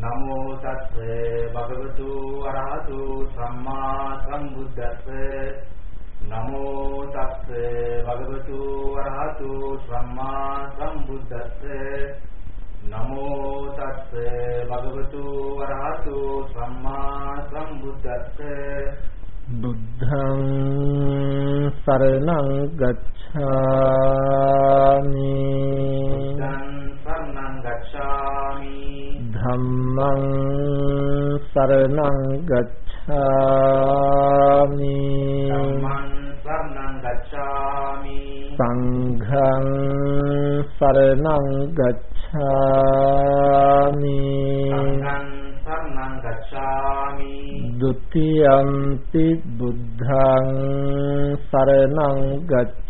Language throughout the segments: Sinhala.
නමෝ තස්ස භගවතු අරහතු සම්මා සම්බුද්දස්ස නමෝ තස්ස භගවතු අරහතු සම්මා සම්බුද්දස්ස නමෝ තස්ස භගවතු අරහතු සම්මා සම්බුද්දස්ස බුද්ධං සරණං ගච්ඡාමි ධම්මං සරණං ගච්ඡාමි. ධම්මං සරණං ගච්ඡාමි. සංඝං සරණං ගච්ඡාමි. සංඝං සරණං ගච්ඡාමි. ဒ ුතියම්පි බුද්ධං සරණං ගච්ඡාමි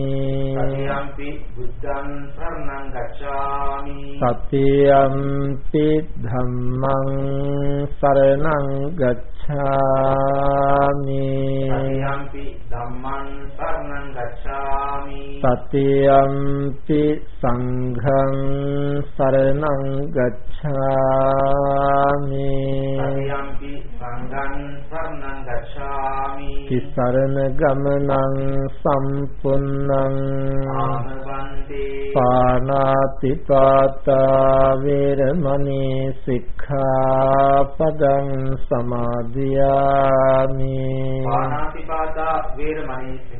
යම්පි බුද්ධං සරණං ගච්ඡාමි. තතියම්පි ධම්මං සරණං ගච්ඡාමි. යම්පි ධම්මං සරණං ගච්ඡාමි. තතියම්පි සංඝං සරණං ගච්ඡාමි. යම්පි සංඝං සරණං ගච්ඡාමි. තිසරණ ගමනං සම්පුන්නං ආමවන්තේ පානාති පාතා වේරමණී සික්ඛාපදං සමාදියාමි. පාණාතිපාතා වේරමණී සික්ඛාපදං සමාදියාමි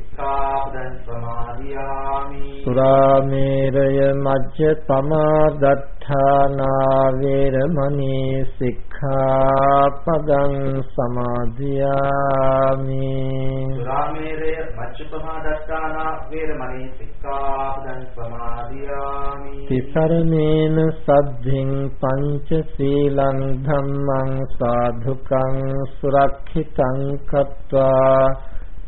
සුරාමේරය මජ්ජ පමාදත්තානා වේරමණී සික්ඛාපදං සමාදියාමි සුරාමේරය මච්චපමා දත්තානා වේරමණී සික්ඛාපදං සමාදියාමි තිසරණේන සද්ධින් පංච සීලං ධම්මං සාධුකං සුරක්ෂිතං කତ୍වා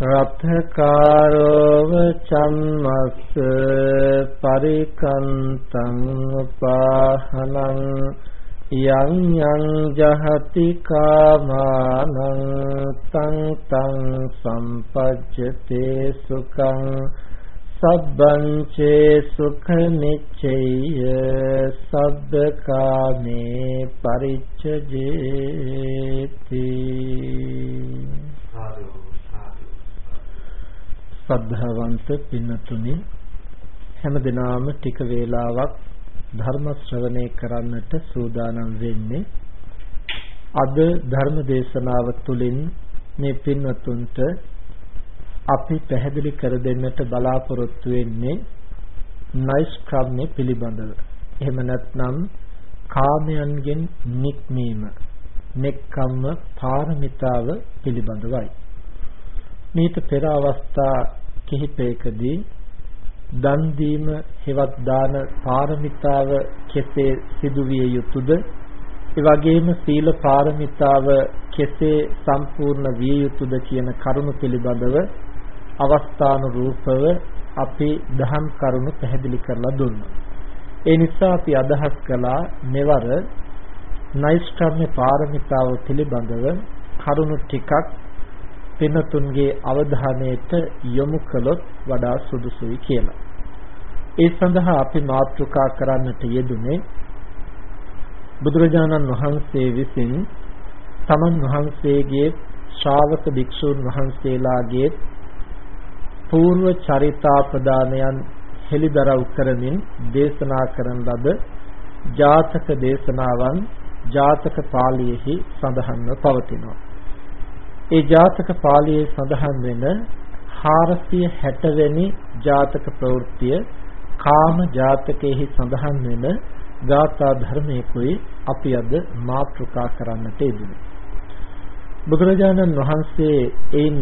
රත්කාරෝව චම්මස්ස පරිකන්තං උපාහනං යං යං ජහති කාමානං තං තං සම්පජ්ජතේ සුඛං සබ්බං චේ සුඛ නිච්චය සබ්බකාමේ පරිච්ඡජේති සද්ධාවන්ත පින්නතුනි හැම දිනාම ටික වේලාවක් ධර්ම ශ්‍රවණය කරන්නට සූදානම් වෙන්නේ අද ධර්ම දේශනාව තුළින් මේ පින්වතුන්ට අපි පැහැදිලි කර දෙන්නට බලාපොරොත්තු වෙන්නේ නෛෂ්ක්‍රම්‍ය පිළිබඳව. එහෙම නැත්නම් කාමයන්ගෙන් නික්මීම, නෙක්කම්ම පාරමිතාව පිළිබඳවයි. මේත පෙර අවස්ථා කිහිපයකදී දන් දීම හෙවත් දාන පාරමිතාව කෙසේ සිදුවිය යුතුද ඒ වගේම සීල පාරමිතාව කෙසේ සම්පූර්ණ විය යුතුද කියන කරුණු පිළිබඳව අවස්ථානුරූපව අපි දහම් කරුණු පැහැදිලි කරලා දුන්නා. ඒ නිසා අපි අදහස් කළා මෙවර නෛෂ්ක්‍රම්‍ය පාරමිතාව පිළිබඳව කරුණු ටිකක් පිනතුන්ගේ අවධානයට යොමු කළොත් වඩා සුදුසුයි කියලා. ඒ සඳහා අපි මාතෘකා කරන්නට යෙදුනේ බුදුරජාණන් වහන්සේ විසින් තමන් වහන්සේගේ ශ්‍රාවක භික්ෂූන් වහන්සේලාගේ పూర్ව චරිතාපදානයන් හෙළිදරව් කරමින් දේශනා කරන ලද ජාතක දේශනාවන් ජාතක පාළියේහි සඳහන්ව පවතිනවා. ඒ ජාතක පාළියේ සඳහන් වෙන 460 වෙනි ජාතක ප්‍රවෘත්තිය කාම ජාතකයේහි සඳහන් වෙන ගාථා ධර්මයකුයි අපි අද මාතෘකා කරන්නට යෙදුනේ. බුදුරජාණන් වහන්සේ එයින්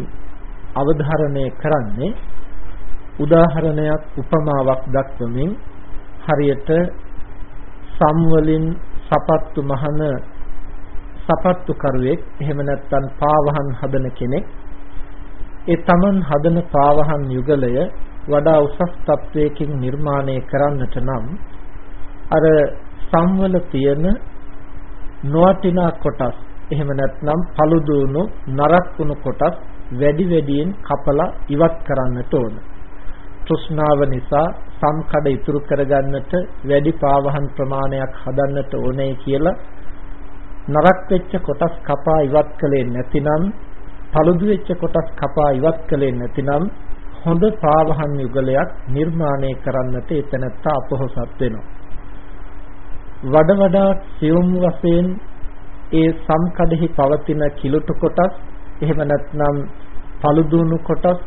අවධාරණය කරන්නේ උදාහරණයක් උපමාවක් දක්වමින් හරියට සම්වලින් සපත්තු මහන සපත්තු කරුවෙක් එහෙම නැත්නම් පාවහන් හදන කෙනෙක් ඒ තමන් හදන පාවහන් යුගලය වඩා උසස් තත්වයකින් නිර්මාණය කරන්නට නම් අර සම්වල තියෙන නොවටිනා කොටස් එහෙම නැත්නම් paluduunu නරක් වුණු කොටස් වැඩි වැඩියෙන් කපලා ඉවත් කරන්නට ඕන. තෘෂ්ණාව නිසා සම්කඩ ඉතුරු කරගන්නට වැඩි පාවහන් ප්‍රමාණයක් හදන්නට ඕනේ කියලා නරක් වෙච්ච කොටස් කපා ඉවත් කළේ නැතිනම් paludu වෙච්ච කොටස් කපා ඉවත් කළේ නැතිනම් හොඳ පාවහන් යුගලයක් නිර්මාණය කරන්නට එතනත්ත අපොහසත් වෙනවා. වඩ වඩා සියුම් වශයෙන් ඒ සම්කඩෙහි පවතින කිලුට කොටස් එහෙම නැත්නම් paluduණු කොටස්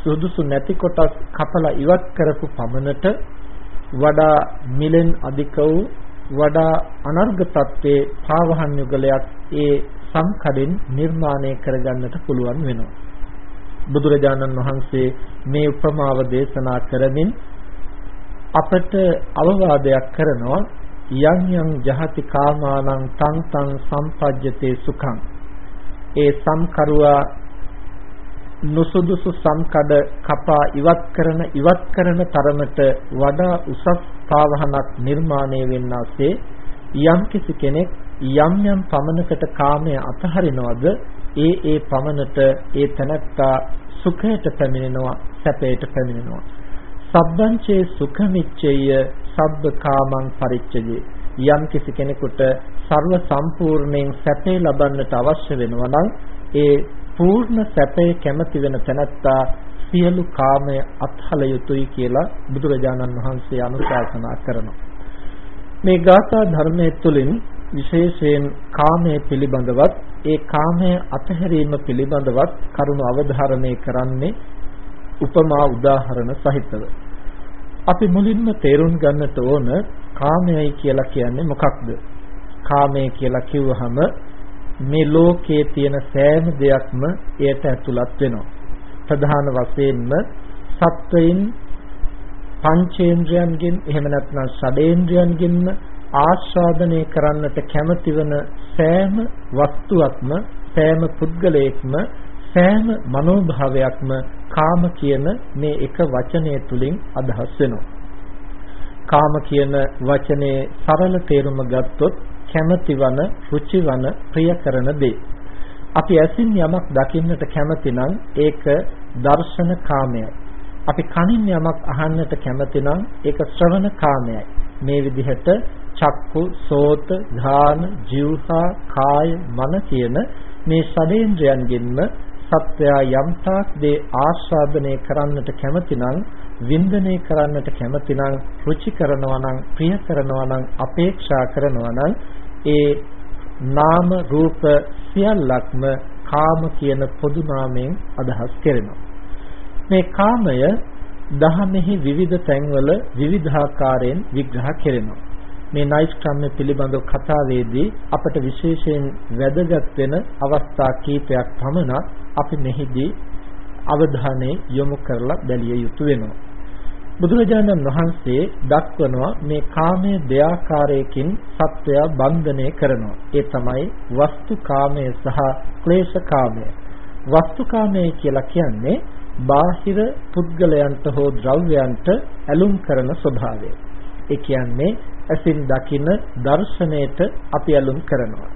සුදුසු නැති කොටස් කපලා ඉවත් කරපු පමණට වඩා මිලෙන් අධික වූ වඩා අනර්ග තත්ත්වයේ පාවහන් යුගලයක් ඒ සංකඩෙන් නිර්මාණය කරගන්නට පුළුවන් වෙනවා. බුදුරජාණන් වහන්සේ මේ උපමාව දේශනා කරමින් අපට අවවාදයක් කරනවා යම් යම් ජහති කාමානං තං තං සම්පජ්ජතේ සුඛං ඒ සම්කරුවා නුසුදුසු සම්කඩ කපා ඉවත් කරන ඉවත් කරන තරමට වඩා උසස් පාවහනක් නිර්මාණය වෙන්නාසේ යම් කිසි කෙනෙක් යම් යම් පමනකට කාමය අතහරිනවද ඒ ඒ පමනට ඒ තනත්තා සුඛයට පැමිණෙනවා සැපයට පැමිණෙනවා. සබ්බංචේ සුඛමිච්ඡය සබ්බ කාමං පරිච්ඡජේ යම් කිසි කෙනෙකුට ਸਰව සම්පූර්ණයෙන් සැපේ ලබන්නට අවශ්‍ය වෙනවා නම් ඒ පූර්ණ සැපේ කැමති වෙන තැනැත්තා සියලු කාමය අත්හල යුතුයි කියලා බුදුරජාණන් වහන්සේ අනුශාසනා කරනවා. මේ ගාථා ධර්මයේ තුලින් විශේෂයෙන් කාමයේ පිළිබඳවත් ඒ කාමයේ අතහැරීම පිළිබඳවත් කරුණු අවධාරණය කරන්නේ උපමා උදාහරණ සහිතව. අපි මුලින්ම තේරුම් ගන්නට ඕන කාමයයි කියලා කියන්නේ මොකක්ද? කාමය කියලා කිව්වහම මේ ලෝකයේ තියෙන සෑම දෙයක්ම එයට ඇතුළත් වෙනවා. ප්‍රධාන වශයෙන්ම සත්වයින් පංචේන්ද්‍රයන්ගෙන් එහෙම නැත්නම් ෂඩේන්ද්‍රයන්ගෙන්ම ආස්වාදනය කරන්නට කැමතිවන සෑම වස්තුවක්ම සෑම පුද්ගලයෙක්ම සෑම මනෝභාවයක්ම කාම කියන මේ එක වචනය තුලින් අදහස් වෙනවා. කාම කියන වචනේ සරල තේරුම ගත්තොත් කැමැතිවන, රුචිවන, ප්‍රිය කරන දේ. අපි ඇසින් යමක් දකින්නට කැමති නම් ඒක දර්ශන කාමයයි. අපි කනින් යමක් අහන්නට කැමති නම් ඒක ශ්‍රවණ කාමයයි. මේ විදිහට චක්කු, සෝත, ධාන, જીවහා, කාය, මන කියන මේ ෂඩේන්ද්‍රයන්ගෙන්ම සත්වයා යම්තාක් දේ ආස්වාදනය කරන්නට කැමතිනම් වින්දනය කරන්නට කැමතිනම් රුචි කරනවා නම් ප්‍රිය කරනවා නම් අපේක්ෂා කරනවා නම් ඒ නාම රූප සියල්ලක්ම කාම කියන පොදු නාමයෙන් අදහස් කෙරෙනවා මේ කාමය දහමෙහි විවිධ තැන්වල විවිධාකාරයෙන් විග්‍රහ කෙරෙනවා මේ නෛෂ්ක්‍රම්‍ය පිළිබඳව කතාවේදී අපට විශේෂයෙන් වැදගත් වෙන අවස්ථා කීපයක් පමණක් අපි මෙහිදී අවධානය යොමු කරලා බැලිය යුතු වෙනවා. බුදුරජාණන් වහන්සේ දක්වනවා මේ කාමයේ දෙආකාරයකින් සත්වයා බන්ධනය කරනවා. ඒ තමයි වස්තු කාමය සහ ක්ලේශ කාමය. වස්තු කාමය කියලා කියන්නේ බාහිර පුද්ගලයන්ට හෝ ද්‍රව්‍යයන්ට ඇලුම් කරන ස්වභාවය. ඒ කියන්නේ ඇසින් දකින දර්ශනයට අපි ඇලුම් කරනවා.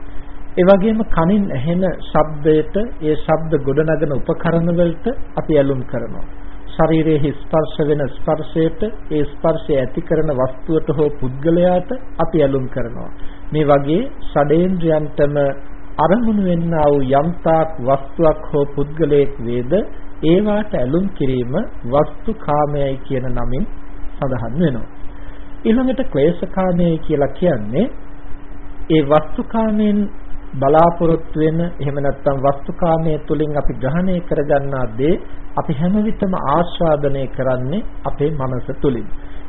ඒ වගේම කනින් ඇහෙන ශබ්දයට ඒ ශබ්ද ගොඩනගන උපකරණ වලට අපි ඇලුම් කරනවා. ශරීරයේ ස්පර්ශ වෙන ස්පර්ශයට ඒ ස්පර්ශය ඇති කරන වස්තුවට හෝ පුද්ගලයාට අපි ඇලුම් කරනවා. මේ වගේ ෂඩේන්ද්‍රයන්ටම අරමුණු වෙන්නා වූ යම්තාක් වස්තුවක් හෝ පුද්ගලයෙක් වේද ඒවාට ඇලුම් කිරීම වස්තු කාමයයි කියන නමින් සඳහන් වෙනවා. ඊළඟට ක්ලේශකාමයයි කියලා කියන්නේ ඒ වස්තුකාමයෙන් බලාපොරොත්තු වෙන එහෙම නැත්නම් වස්තුකාමයේ තුලින් අපි ග්‍රහණය කරගන්නා දේ අපි හැම විටම ආස්වාදනය කරන්නේ අපේ මනස තුලින්.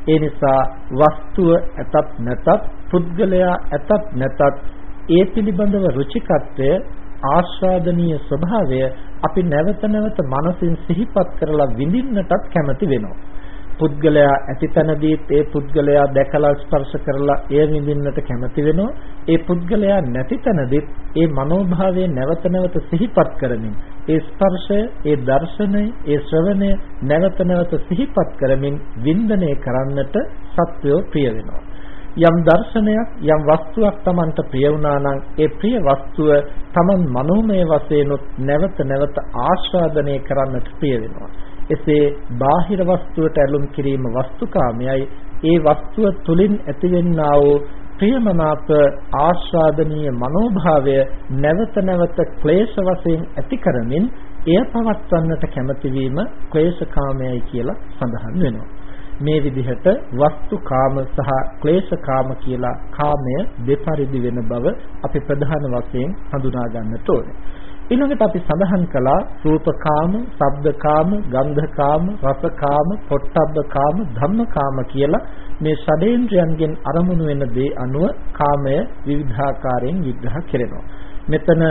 ඒ නිසා වස්තුව ඇතත් නැතත් පුද්ගලයා ඇතත් නැතත් ඒ පිළිබඳව රුචිකත්වය ආස්වාදනීය ස්වභාවය අපි නැවත නැවත මනසින් සිහිපත් කරලා විඳින්නටත් කැමති වෙනවා. පුද්ගලයා ඇතිතනදීත් ඒ පුද්ගලයා දැකලා ස්පර්ශ කරලා එය විඳින්නට කැමති වෙනවා. ඒ පුද්ගලයා නැතිතනදීත් ඒ මනෝභාවය නැවත නැවත සිහිපත් කරමින් ඒ ස්පර්ශය, ඒ දර්ශනය, ඒ ශ්‍රවණය නැවත නැවත සිහිපත් කරමින් වින්දනය කරන්නට සත්වෝ ප්‍රිය වෙනවා. යම් දර්ශනයක් යම් වස්තුවක් Tamanට ප්‍රිය වුණා නම් ඒ ප්‍රිය වස්තුව Taman මනෝමය වශයෙන් නැවත නැවත ආස්වාදනය කරන්නට ප්‍රිය වෙනවා. එසේ බාහිර වස්තුවට ඇලුම් කිරීම වස්තුකාමයයි ඒ වස්තුව තුලින් ඇතිවෙනා වූ ප්‍රියමනාප ආස්වාදනීය මනෝභාවය නැවත නැවත ක්ලේශ වශයෙන් ඇති කරමින් එය පවත්වන්නට කැමති වීම ක්ලේශකාමයයි කියලා සඳහන් වෙනවා. මේ විදිහට වස්තුකාම සහ ක්ලේශකාම කියලා කාමය දෙපරිදි වෙන බව අපි ප්‍රධාන වශයෙන් හඳුනා ගන්නට ඕනේ. ඊළඟට අපි සඳහන් කළා රූපකාම, ශබ්දකාම, ගන්ධකාම, රසකාම, පොට්ටබ්බකාම, ධම්මකාම කියලා මේ ෂඩේන්ද්‍රයන්ගෙන් අරමුණු වෙන දේ අනුව කාමය විවිධාකාරයෙන් විග්‍රහ කෙරෙනවා. මෙතන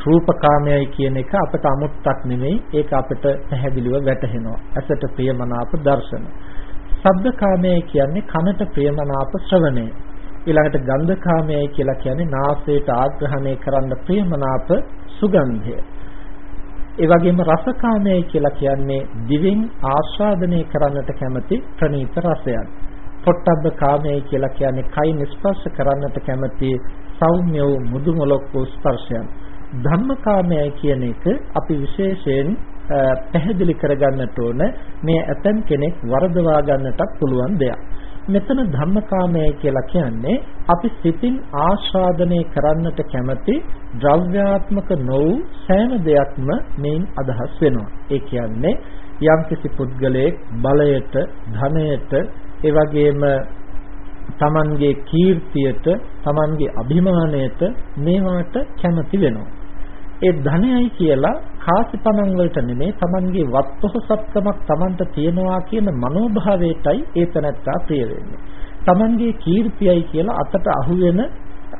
රූපකාමයයි කියන එක අපට අමුත්තක් නෙමෙයි ඒක අපට පැහැදිලිව වැටහෙනවා. ඇසට ප්‍රියමනාප දර්ශන. ශබ්දකාමයයි කියන්නේ කනට ප්‍රියමනාප ශ්‍රවණය. ඊළඟට ගන්ධකාමයයි කියලා කියන්නේ නාසයට ආග්‍රහණය කරන්න ප්‍රියමනාප සුගන්ධය. ඒ වගේම රසකාමයයි කියලා කියන්නේ දිවෙන් ආස්වාදනය කරන්නට කැමති ප්‍රණීත රසයක්. පොට්ටබ්බ කාමයයි කියලා කියන්නේ කයින් ස්පර්ශ කරන්නට කැමති සෞම්‍ය වූ මුදු මොලොක් වූ ස්පර්ශයන්. ධම්මකාමයයි කියන එක අපි විශේෂයෙන් පැහැදිලි කරගන්නට ඕන මේ ඇතන් කෙනෙක් වරදවා ගන්නටත් පුළුවන් දෙයක්. මෙතන ධම්මකාමයයි කියලා කියන්නේ අපි සිතින් ආස්වාදනය කරන්නට කැමති ද්‍රව්‍යාත්මක නොවු සෑම දෙයක්ම මේන් අදහස් වෙනවා. ඒ කියන්නේ යම්කිසි පුද්ගලයෙක් බලයට, ධනයට, ඒ වගේම තමන්ගේ කීර්තියට, තමන්ගේ අභිමානයට මේවාට කැමති වෙනවා. ඒ ධනයයි කියලා කාසිපණන් වලට නෙමෙයි Tamanගේ වත්පොහසත්කමක් Tamanට තියනවා කියන මනෝභාවයටයි ඒ තැනත්තා ප්‍රිය වෙන්නේ. Tamanගේ කීර්තියයි කියලා අතට අහුවෙන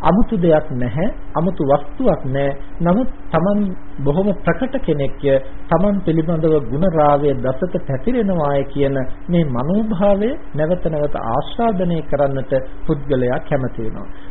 아무තු දෙයක් නැහැ 아무තු වස්තුවක් නැහැ. නමුත් Taman බොහොම ප්‍රකට කෙනෙක්ය. Taman පිළිබඳව ಗುಣරාවය දසක පැතිරෙනවාය කියන මේ මනෝභාවය නැවත නැවත ආස්වාදනය කරන්නට පුද්ගලයා කැමති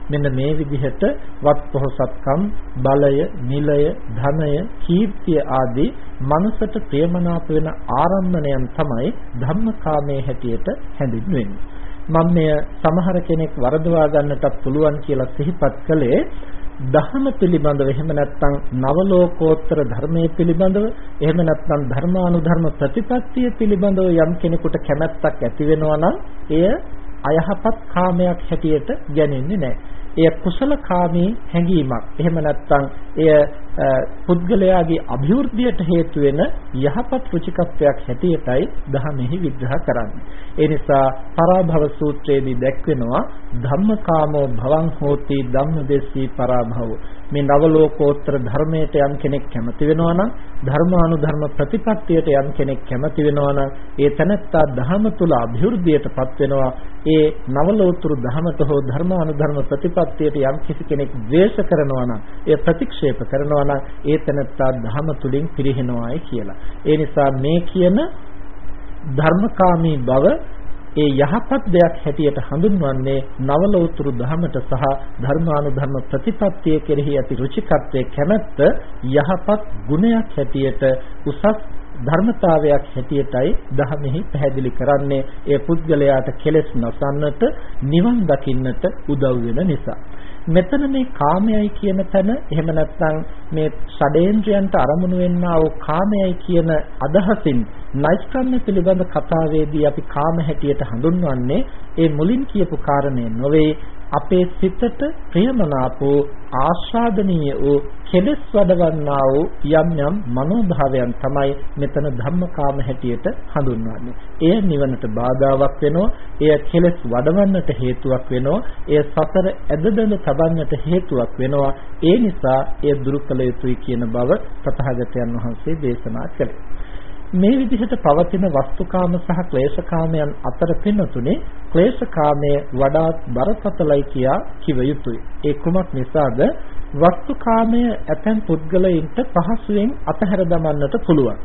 මෙන්න මේ විදිහට වත්පොහසත්කම් බලය නිලය ධනය කීර්තිය ආදී මනසට ප්‍රියමනාප වෙන ආරම්මණයන් තමයි ධම්මකාමයේ හැටියට හැඳින්වෙන්නේ. මම මෙය සමහර කෙනෙක් වරදවා ගන්නටත් පුළුවන් කියලා සිහිපත් කළේ දහම පිළිබඳව එහෙම නැත්නම් නවලෝකෝත්තර ධර්මයේ පිළිබඳව එහෙම නැත්නම් ධර්මානුධර්ම ප්‍රතිපත්තිය පිළිබඳව යම් කෙනෙකුට කැමැත්තක් ඇති වෙනවා නම් එය අයහපත් කාමයක් හැටියට ගන්නේ නැහැ. එය කුසලකාමී හැඟීමක්. එහෙම නැත්නම් එය පුද්ගලයාගේ અભිවෘද්ධියට හේතු වෙන යහපත් රුචිකත්වයක් හැටියටයි දහමෙහි විග්‍රහ කරන්නේ. ඒ නිසා පරාභව සූත්‍රයේදී දැක්වෙනවා ධම්මකාමෝ භවං හෝති ධම්මදෙස්සී පරාභවෝ මේ නවලෝකෝත්තර ධර්මයට යම් කෙනෙක් කැමති වෙනවා නම් ධර්මානුධර්ම ප්‍රතිපත්තියට යම් කෙනෙක් කැමති වෙනවා නම් ඒ තනත්තා ධහම තුල અભිවෘද්ධියටපත් වෙනවා ඒ නවලෝතුරු ධහමත හෝ ධර්මානුධර්ම ප්‍රතිපත්තියට යම් කිසි කෙනෙක් ද්වේෂ කරනවා නම් එය ප්‍රතික්ෂේප කරනවා නම් ඒ තනත්තා ධහම තුලින් පිරිහෙනවායි කියලා. ඒ නිසා මේ කියන ධර්මකාමී බව ඒ යහපත් දෙයක් හැටියට හඳුන්වන්නේ නවලෝතුරු ධහමට සහ ධර්මානුධර්ම ප්‍රතිපත්තිය කෙරෙහි ඇති රුචිකත්වයේ කැමැත්ත යහපත් ගුණයක් හැටියට උසස් ධර්මතාවයක් හැටියටයි දහමෙහි පැහැදිලි කරන්නේ. ඒ පුද්ගලයාට කෙලෙස් නසන්නට නිවන් දකින්නට උදව් වෙන නිසා. මෙතන මේ කාමයයි කියන තැන එහෙම නැත්නම් මේ ෂඩේන්ද්‍රයන්ට අරමුණු වෙන්නා වූ කාමයයි කියන අදහසින් නෛෂ්ක්‍රම්‍ය පිළිබඳ කතාවේදී අපි කාම හැටියට හඳුන්වන්නේ ඒ මුලින් කියපු කාරණය නොවේ අපේ සිතට ප්‍රියමනාපෝ ආස්වාදනීය වූ කෙලෙස් වඩවන්නා වූ යම් යම් මනෝභාවයන් තමයි මෙතන ධම්මකාම හැටියට හඳුන්වන්නේ. එය නිවනට බාධාවක් වෙනවා. එය කෙලෙස් වඩවන්නට හේතුවක් වෙනවා. එය සතර ඇදදඳ තබන්නට හේතුවක් වෙනවා. ඒ නිසා එය දුරු කළ යුතුයි කියන බව තථාගතයන් වහන්සේ දේශනා කළේ. මේ විදිහට පවතින වස්තුකාම සහ ක්ලේශකාමයන් අතර පින්නතුනේ ක්ලේශකාමය වඩාත් බරපතලයි කියා කිව යුතුයි. ඒ කුමක් නිසාද? වස්තුකාමය ඇතැම් පුද්ගලයින්ට පහසුවෙන් අතහැර දමන්නට පුළුවන්.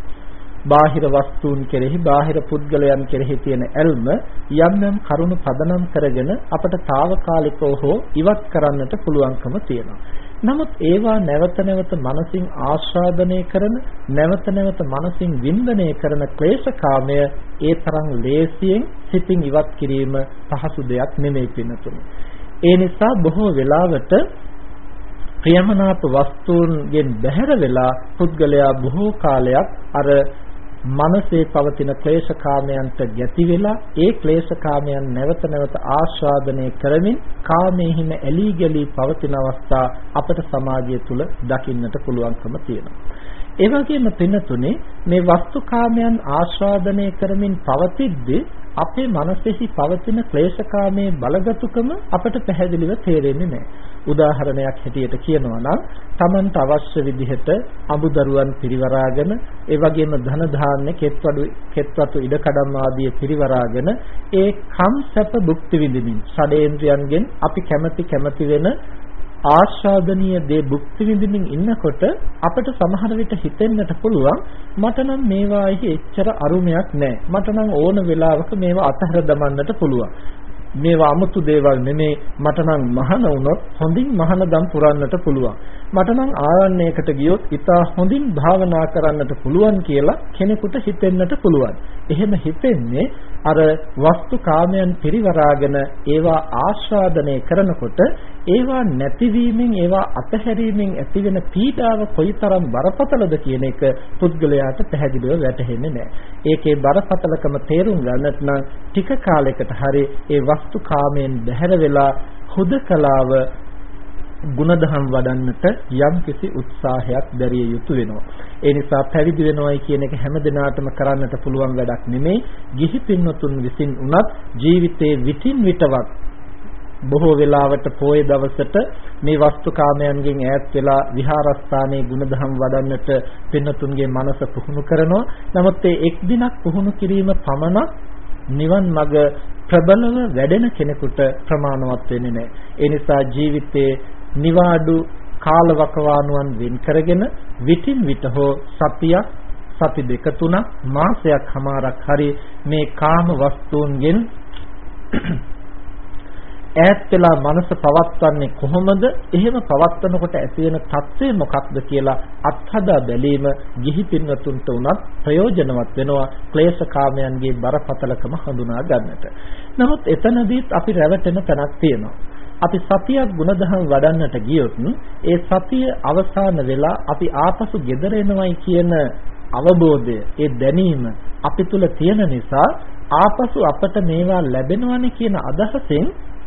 බාහිර වස්තුන් කෙරෙහි බාහිර පුද්ගලයන් කෙරෙහි තියෙන ඇල්ම යම් යම් කරුණු පදනම් කරගෙන අපට తాවකාලිකව හෝ ඉවත් කරන්නට පුළුවන්කම තියෙනවා. නමුත් ඒවා නැවත නැවත මනසින් ආස්වාදනය කරන නැවත නැවත මනසින් වින්දනය කරන ක්ලේශකාමය ඒ තරම් ලේසියෙන් සිතින් ඉවත් කිරීම පහසු දෙයක් නෙමෙයි පින්නතුනි. ඒ නිසා බොහෝ වෙලාවට ප්‍රියමනාප වස්තුන්ගෙන් බැහැර වෙලා පුද්ගලයා බොහෝ කාලයක් අර මනසේ පවතින ක්ලේශකාමයන්ට ගැති වෙලා ඒ ක්ලේශකාමයන් නැවත නැවත ආස්වාදනය කරමින් කාමයෙහිම ඇලී ගලී පවතින අවස්ථා අපට සමාජය තුල දකින්නට පුළුවන්කම තියෙනවා. ඒ වගේම පින්නතුනේ මේ වස්තුකාමයන් ආස්වාදනය කරමින් පවතිද්දී අපේ මනසෙහි පවතින ක්ලේශකාමයේ බලගතුකම අපට පැහැදිලිව තේරෙන්නේ නැහැ. උදාහරණයක් හැටියට කියනවා නම් Tamanට අවශ්‍ය විදිහට අමුදරුවන් පිරිවරාගෙන ඒ වගේම ධන ධාන්‍ය කෙත්වඩු කෙත්වතු ඉඩකඩම් ආදී පිරිවරාගෙන ඒ කම් සැප භුක්ති විඳින්මින් ෂඩේන්ද්‍රයන්ගෙන් අපි කැමැති කැමැති වෙන ආස්වාදනීය දේ භුක්ති විඳින්මින් ඉන්නකොට අපිට සමහර විට හිතෙන්නට පුළුවන් මට නම් මේවාෙහි එච්චර අරුමයක් නැහැ මට නම් ඕන වෙලාවක මේවා අතහැර දමන්නට පුළුවන්. මේවා 아무තු දේවල් නෙමේ. මට නම් මහාන වුණොත් හොඳින් මහානදම් පුරන්නට පුළුවන්. මට නම් ආරණ්‍යයකට ගියොත් ඉතා හොඳින් භාවනා කරන්නට පුළුවන් කියලා කෙනෙකුට හිතෙන්නට පුළුවන්. එහෙම හිතෙන්නේ අර වස්තු කාමයන් පිරිවරාගෙන ඒවා ආස්වාදනය කරනකොට ඒවා නැතිවීමෙන් ඒවා අතහැරීමෙන් ඇතිවෙන පීඩාව කොයිතරම් බරපතලද කියන එක පුද්ගලයාට පැහැදිලිව වැටහෙන්නේ නැහැ. ඒකේ බරපතලකම තේරුම් ගන්නට නම් ටික කාලයකට හරි ඒ වස්තු කාමයෙන් බැහැර වෙලා හුදකලාව ගුණධම් වඩන්නට යම්කිසි උත්සාහයක් දැරිය යුතු වෙනවා. ඒ නිසා පැවිදි වෙනවයි කියන එක හැම දිනාටම කරන්නට පුළුවන් වැඩක් නෙමෙයි. ගිහි පින්වතුන් විසින් උනත් ජීවිතේ විтин විටවත් බොහෝ වෙලාවට පොය දවසට මේ වස්තුකාමයන්ගෙන් ඈත් වෙලා විහාරස්ථානයේ ಗುಣධම් වඩන්නට පින්නතුන්ගේ මනස පුහුණු කරනවා. නමුත් ඒ එක් දිනක් පුහුණු කිරීම පමණක් නිවන් මඟ ප්‍රබලව වැඩෙන කෙනෙකුට ප්‍රමාණවත් වෙන්නේ නැහැ. ඒ නිසා ජීවිතයේ නිවාඩු කාලවකවානුවන් වෙන් කරගෙන විටින් විට හෝ සතියක් සති දෙක තුනක් මාසයක් හමාරක් හරි මේ කාම වස්තුන්ගෙන් ඈත් වෙලා මනස පවත්වන්නේ කොහොමද? එහෙම පවත්වනකොට ඇති වෙන తත්වය මොකක්ද කියලා අත්හදා බැලීම ගිහි පින්වතුන්ට උනත් ප්‍රයෝජනවත් වෙනවා ක්ලේශකාමයන්ගේ බරපතලකම හඳුනා ගන්නට. නමුත් එතනදීත් අපි රැවටෙන තැනක් තියෙනවා. අපි සතියක් ಗುಣධම් වඩන්නට ගියොත් ඒ සතිය අවසන් වෙලා අපි ආපසු ගෙදර එනවයි කියන අවබෝධය ඒ දැනීම අපි තුල තියෙන නිසා ආපසු අපට මේවා ලැබෙනවනේ කියන අදහසෙන්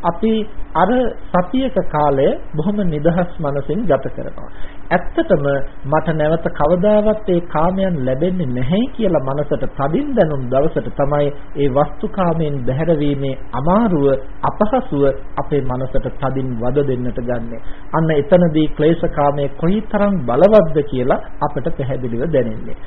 අපි අර සතියක කාලය බොහොම නිදහස් මනසින් ගත කරනවා. ඇත්තටම මට නැවත කවදාවත් ඒ කාමයන් ලැබෙන්නේ නැහැ කියලා මනසට තදින් දැනුම් දවසට තමයි ඒ වස්තුකාමයෙන් බැහැරවීමේ අමාරුව අපහසුව අපේ මනසට තදින් වද දෙන්නට ගන්නෙ. අන්න එතනදී ක්ලේශකාමයේ කොයිතරම් බලවත්ද කියලා අපට පැහැදිලිව දැනෙන්නේ.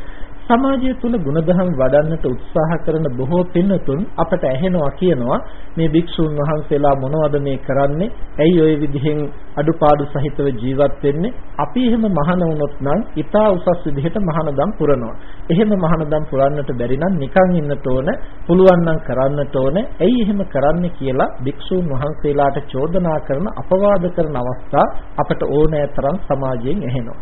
සමාජය තුල ಗುಣධම් වඩන්නට උත්සාහ කරන බොහෝ පින්නතුන් අපට ඇහෙනවා කියනවා මේ භික්ෂුන් වහන්සේලා මොනවද මේ කරන්නේ? ඇයි ওই විදිහෙන් අඩුපාඩු සහිතව ජීවත් වෙන්නේ? අපි එහෙම මහාන වුණොත් නම් ඊටා උසස් විදිහට මහානදම් පුරනවා. එහෙම මහානදම් පුරන්නට බැරි නම් නිකන් ඉන්නට ඕන, පුළුවන් නම් කරන්නට ඕන. ඇයි එහෙම කරන්නේ කියලා භික්ෂුන් වහන්සේලාට චෝදනා කරන අපවාද කරන අවස්ථා අපට ඕනෑ තරම් සමාජයෙන් ඇහෙනවා.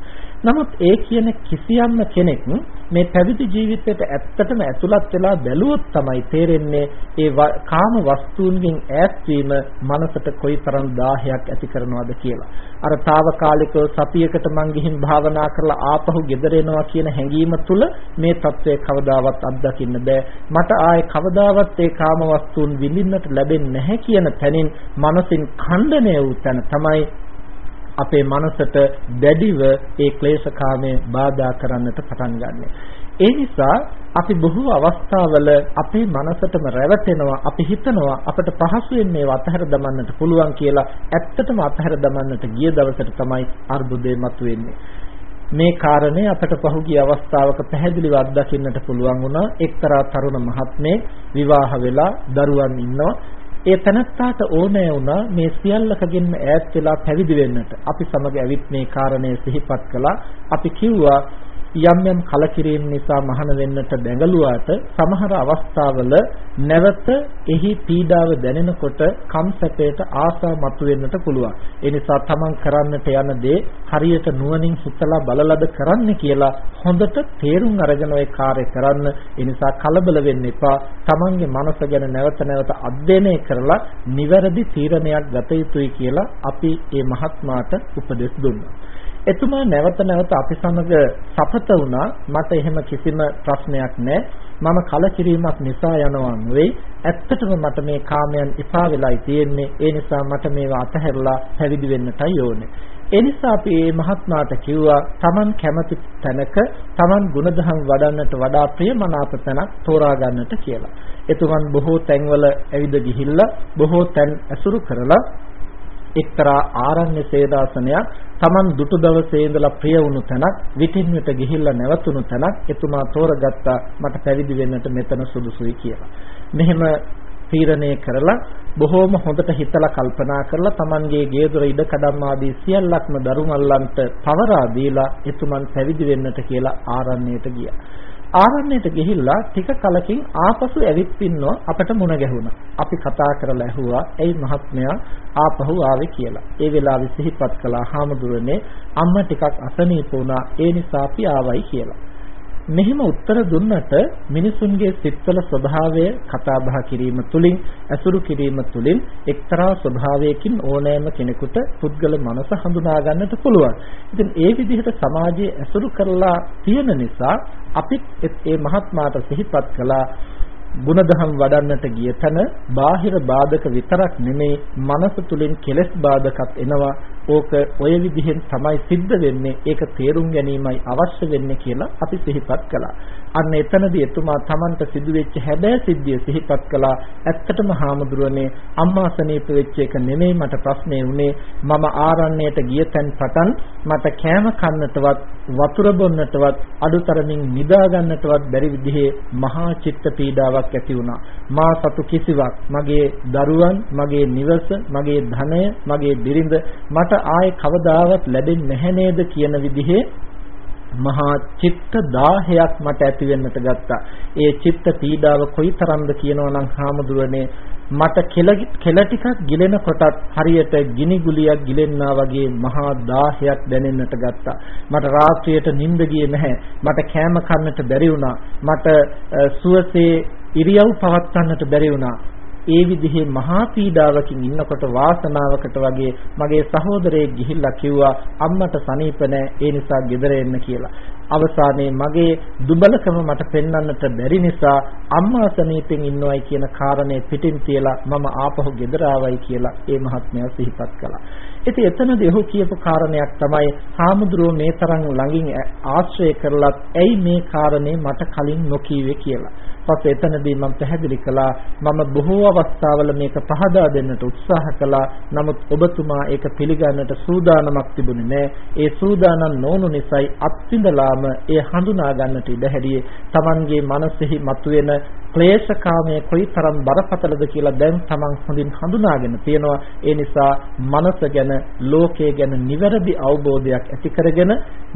නමුත් ඒ කියන කිසියම්ම කෙනෙක් මේ පැවිදි ජීවිතයට ඇත්තටම ඇතුළත් වෙලා බැලුවොත් තමයි තේරෙන්නේ ඒ කාම වස්තුන්ගෙන් ඈත් වීම මනසට කොයිතරම් දාහයක් ඇති කරනවද කියලා. අර తాවකාලිකව සතියකට මං ගිහින් භාවනා කරලා ආපහු ගෙදර එනවා කියන හැඟීම තුල මේ தත්වය කවදාවත් අත්දකින්න බෑ. මට ආයේ කවදාවත් ඒ කාම වස්තුන් විඳින්නට ලැබෙන්නේ නැහැ කියන තැනින් මනසින් ඛණ්ඩණය වූ තැන තමයි අපේ මනසට දැඩිව ඒ ක්ලේශකාමයේ බාධා කරන්නට පටන් ගන්නෙ. ඒ නිසා අපි බොහෝ අවස්ථාවල අපේ මනසටම රැවටෙනවා අපි හිතනවා අපට පහසුවෙන් මේව අතහැර දමන්නට පුළුවන් කියලා ඇත්තටම අතහැර දමන්නට ගිය දවසට තමයි අර්බුදේ මතුවෙන්නේ. මේ කාරණේ අපට පහුගිය අවස්ථාවක පැහැදිලිව අත්දකින්නට පුළුවන් වුණා. එක්තරා තරුණ මහත්මයෙක් විවාහ වෙලා දරුවන් ඉන්නවා. ඒ තනත්තාට ඕනෑ වුණා මේ සියල්ලකගෙන්ම ඈත් වෙලා පැවිදි වෙන්නට. අපි සමග ඇවිත් මේ කාරණය සිහිපත් කළා. අපි කිව්වා යම් යම් කලකිරීම නිසා මහාන වෙන්නට බැඟලුවාට සමහර අවස්ථාවල නැවත එහි පීඩාව දැනෙනකොට කම් සැපයට ආසා මතුවෙන්නට පුළුවන්. ඒ නිසා තමන් කරන්නට යන දේ හරියට නුවණින් හිතලා බලලද කරන්න කියලා හොඳට තේරුම් අරගෙන ওই කාර්ය කරන්න. ඒ නිසා කලබල වෙන්න එපා. තමන්ගේ මනස ගැන නැවත නැවත අධ්‍යයනය කරලා නිවැරදි තීරණයක් ගත යුතුයි කියලා අපි මේ මහත්මාට උපදෙස් දුන්නා. එතුමා නැවත නැවත අපි සමග සපත වුණා. මට එහෙම කිසිම ප්‍රශ්නයක් නැහැ. මම කලකිරීමක් නිසා යනවා නෙවෙයි. ඇත්තටම මට මේ කාමයන් එපා වෙලායි තියෙන්නේ. ඒ නිසා මට මේවා අතහැරලා පැවිදි වෙන්නටයි ඕනේ. ඒ නිසා අපි මේ මහත්මාට කිව්වා Taman කැමති තැනක Taman ಗುಣධම් වඩන්නට වඩා ප්‍රියමනාප තැනක් තෝරා ගන්නට කියලා. එතුමන් බොහෝ තැන්වල ඇවිද ගිහිල්ලා බොහෝ තැන් ඇසුරු කරලා එක්තරා ආරණ්‍ය සේදාසනයක් Taman දුටු දවසේ ඉඳලා ප්‍රිය වුණු තැනක් විටින් විට ගිහිල්ලා නැවතුණු තැනක් එතුමා තෝරගත්තා මට පැවිදි වෙන්නට මෙතන සුදුසුයි කියලා. මෙහෙම තීරණය කරලා බොහෝම හොඳට හිතලා කල්පනා කරලා Tamanගේ ගේදොර ඉඩ කඩම් ආදී සියල්ලක්ම දරුමල්ලන්ට පවරා දීලා එතුමන් පැවිදි වෙන්නට කියලා ආරණ්‍යයට ගියා. ආරණ්‍යයට ගිහිල්ලා ටික කලකින් ආපසු ඇවිත් පින්නෝ අපට මුණ ගැහුණා. අපි කතා කරලා ඇහුවා "ඇයි මහත්මයා ආපහු ආවේ" කියලා. ඒ වෙලාවේ සිහිපත් කළා "හාමුදුරනේ අම්මා ටිකක් අසනීප වුණා. ඒ නිසා අපි ආවයි" කියලා. මෙහිම උත්තර දුන්නට මිනිසුන්ගේ සිත්වල ස්වභාවය කතා බහ කිරීම තුළින් ඇසුරු කිරීම තුළින් එක්තරා ස්වභාවයකින් ඕනෑම කෙනෙකුට පුද්ගල මනස හඳුනා ගන්නට පුළුවන්. ඉතින් ඒ විදිහට සමාජයේ ඇසුරු කරලා තියෙන නිසා අපිත් ඒ මහත්මාට සිහිපත් කළා ಗುಣධම් වඩන්නට ගිය තැන බාහිර බාධක විතරක් නෙමේ මනස තුලින් කෙලෙස් බාධකත් එනවා. ඕක ඔය විදිහෙන් තමයි සිද්ධ වෙන්නේ. ඒක තේරුම් ගැනීමයි අවශ්‍ය වෙන්නේ කියලා අපි සිහිපත් කළා. අන්න එතනදී එතුමා Tamanට සිදුවෙච්ච හැබෑ සිද්ධිය සිහිපත් කළා. ඇත්තටම හාමුදුරනේ අම්මා සනීප වෙච්ච එක නෙමෙයි මට ප්‍රශ්නේ උනේ. මම ආරණ්‍යයට ගිය තැන් පටන් මට කෑම කන්නටවත් වතුර බොන්නටවත් අඩුතරමින් නිදා ගන්නටවත් බැරි විදිහේ මහා චිත්ත පීඩාවක් ඇති වුණා. මා සතු කිසිවක් මගේ දරුවන්, මගේ නිවස, මගේ ධනය, මගේ බිරිඳ මට ආයේ කවදාවත් ලැබෙන්නේ නැහැ නේද කියන විදිහේ මහා චිත්ත 1000ක් මට ඇති වෙන්නට ගත්තා. ඒ චිත්ත පීඩාව කොයිතරම්ද කියනවනම් හාමුදුරනේ මට කෙල කෙල ටිකක් ගිලෙන කොටත් හරියට ගිනි ගුලියක් ගිලෙන්නා වගේ මහා 1000ක් දැනෙන්නට ගත්තා. මට රාත්‍රියට නිින්ද ගියේ නැහැ. මට කෑම කන්නට බැරි වුණා. මට සුවසේ ඉරියව් පවත්වන්නට බැරි වුණා. ඒ විදිහේ මහා පීඩාවකින් ඉන්නකොට වාසනාවකට වගේ මගේ සහෝදරයෙක් ගිහිල්ලා කිව්වා අම්මට සනීප නැහැ ඒ නිසා ගෙදර එන්න කියලා. අවසානයේ මගේ දුබලකම මට පෙන්වන්නට බැරි නිසා අම්මා සනීපෙන් ඉන්නවයි කියන කාරණේ පිටින් තියලා මම ආපහු ගෙදර ආවයි කියලා ඒ මහත්මයා සිහිපත් කළා. ඉතින් එතනදී ඔහු කියපු කාරණයක් තමයි හාමුදුරුවෝ මේ තරම් ළඟින් ආශ්‍රය කරලත් ඇයි මේ කාරණේ මට කලින් නොකීවේ කියලා. පස්සේ එතනදී මම පැහැදිලි කළා මම බොහෝ අවස්ථාවල මේක පහදා දෙන්නට උත්සාහ කළා. නමුත් ඔබතුමා ඒක පිළිගන්නට සූදානමක් තිබුණේ නැහැ. ඒ සූදානම් නොවුණු නිසායි අත්විඳලාම ඒ හඳුනා ගන්නට ඉඩ හැරියේ. Tamanගේ මනසෙහි මතුවෙන ක්ලේශකාමයේ කොයිතරම් බරපතලද කියලා දැන් Taman හොඳින් හඳුනාගෙන තියෙනවා. ඒ නිසා මනස ගැන, ලෝකය ගැන නිවැරදි අවබෝධයක් ඇති කරගෙන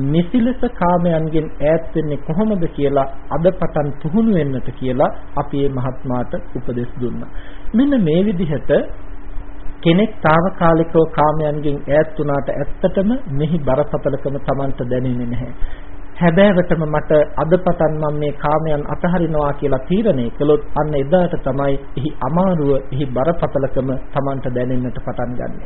නිසිලස කාමයන්ගෙන් ඈත් වෙන්නේ කොහොමද කියලා අද පටන් පුහුණු වෙන්නට කියලා අපි මේ මහත්මාට උපදෙස් දුන්නා. මෙන්න මේ විදිහට කෙනෙක් తాවකාලිකව කාමයන්ගෙන් ඈත් වුණාට ඇත්තටම මෙහි බරපතලකම Tamanට දැනෙන්නේ නැහැ. හැබෑවටම මට අද පටන් මම මේ කාමයන් අතහරිනවා කියලා තීරණය කළොත් අන්න එදාට තමයි එහි අමාරුව, එහි බරපතලකම Tamanට දැනෙන්නට පටන් ගන්නෙ.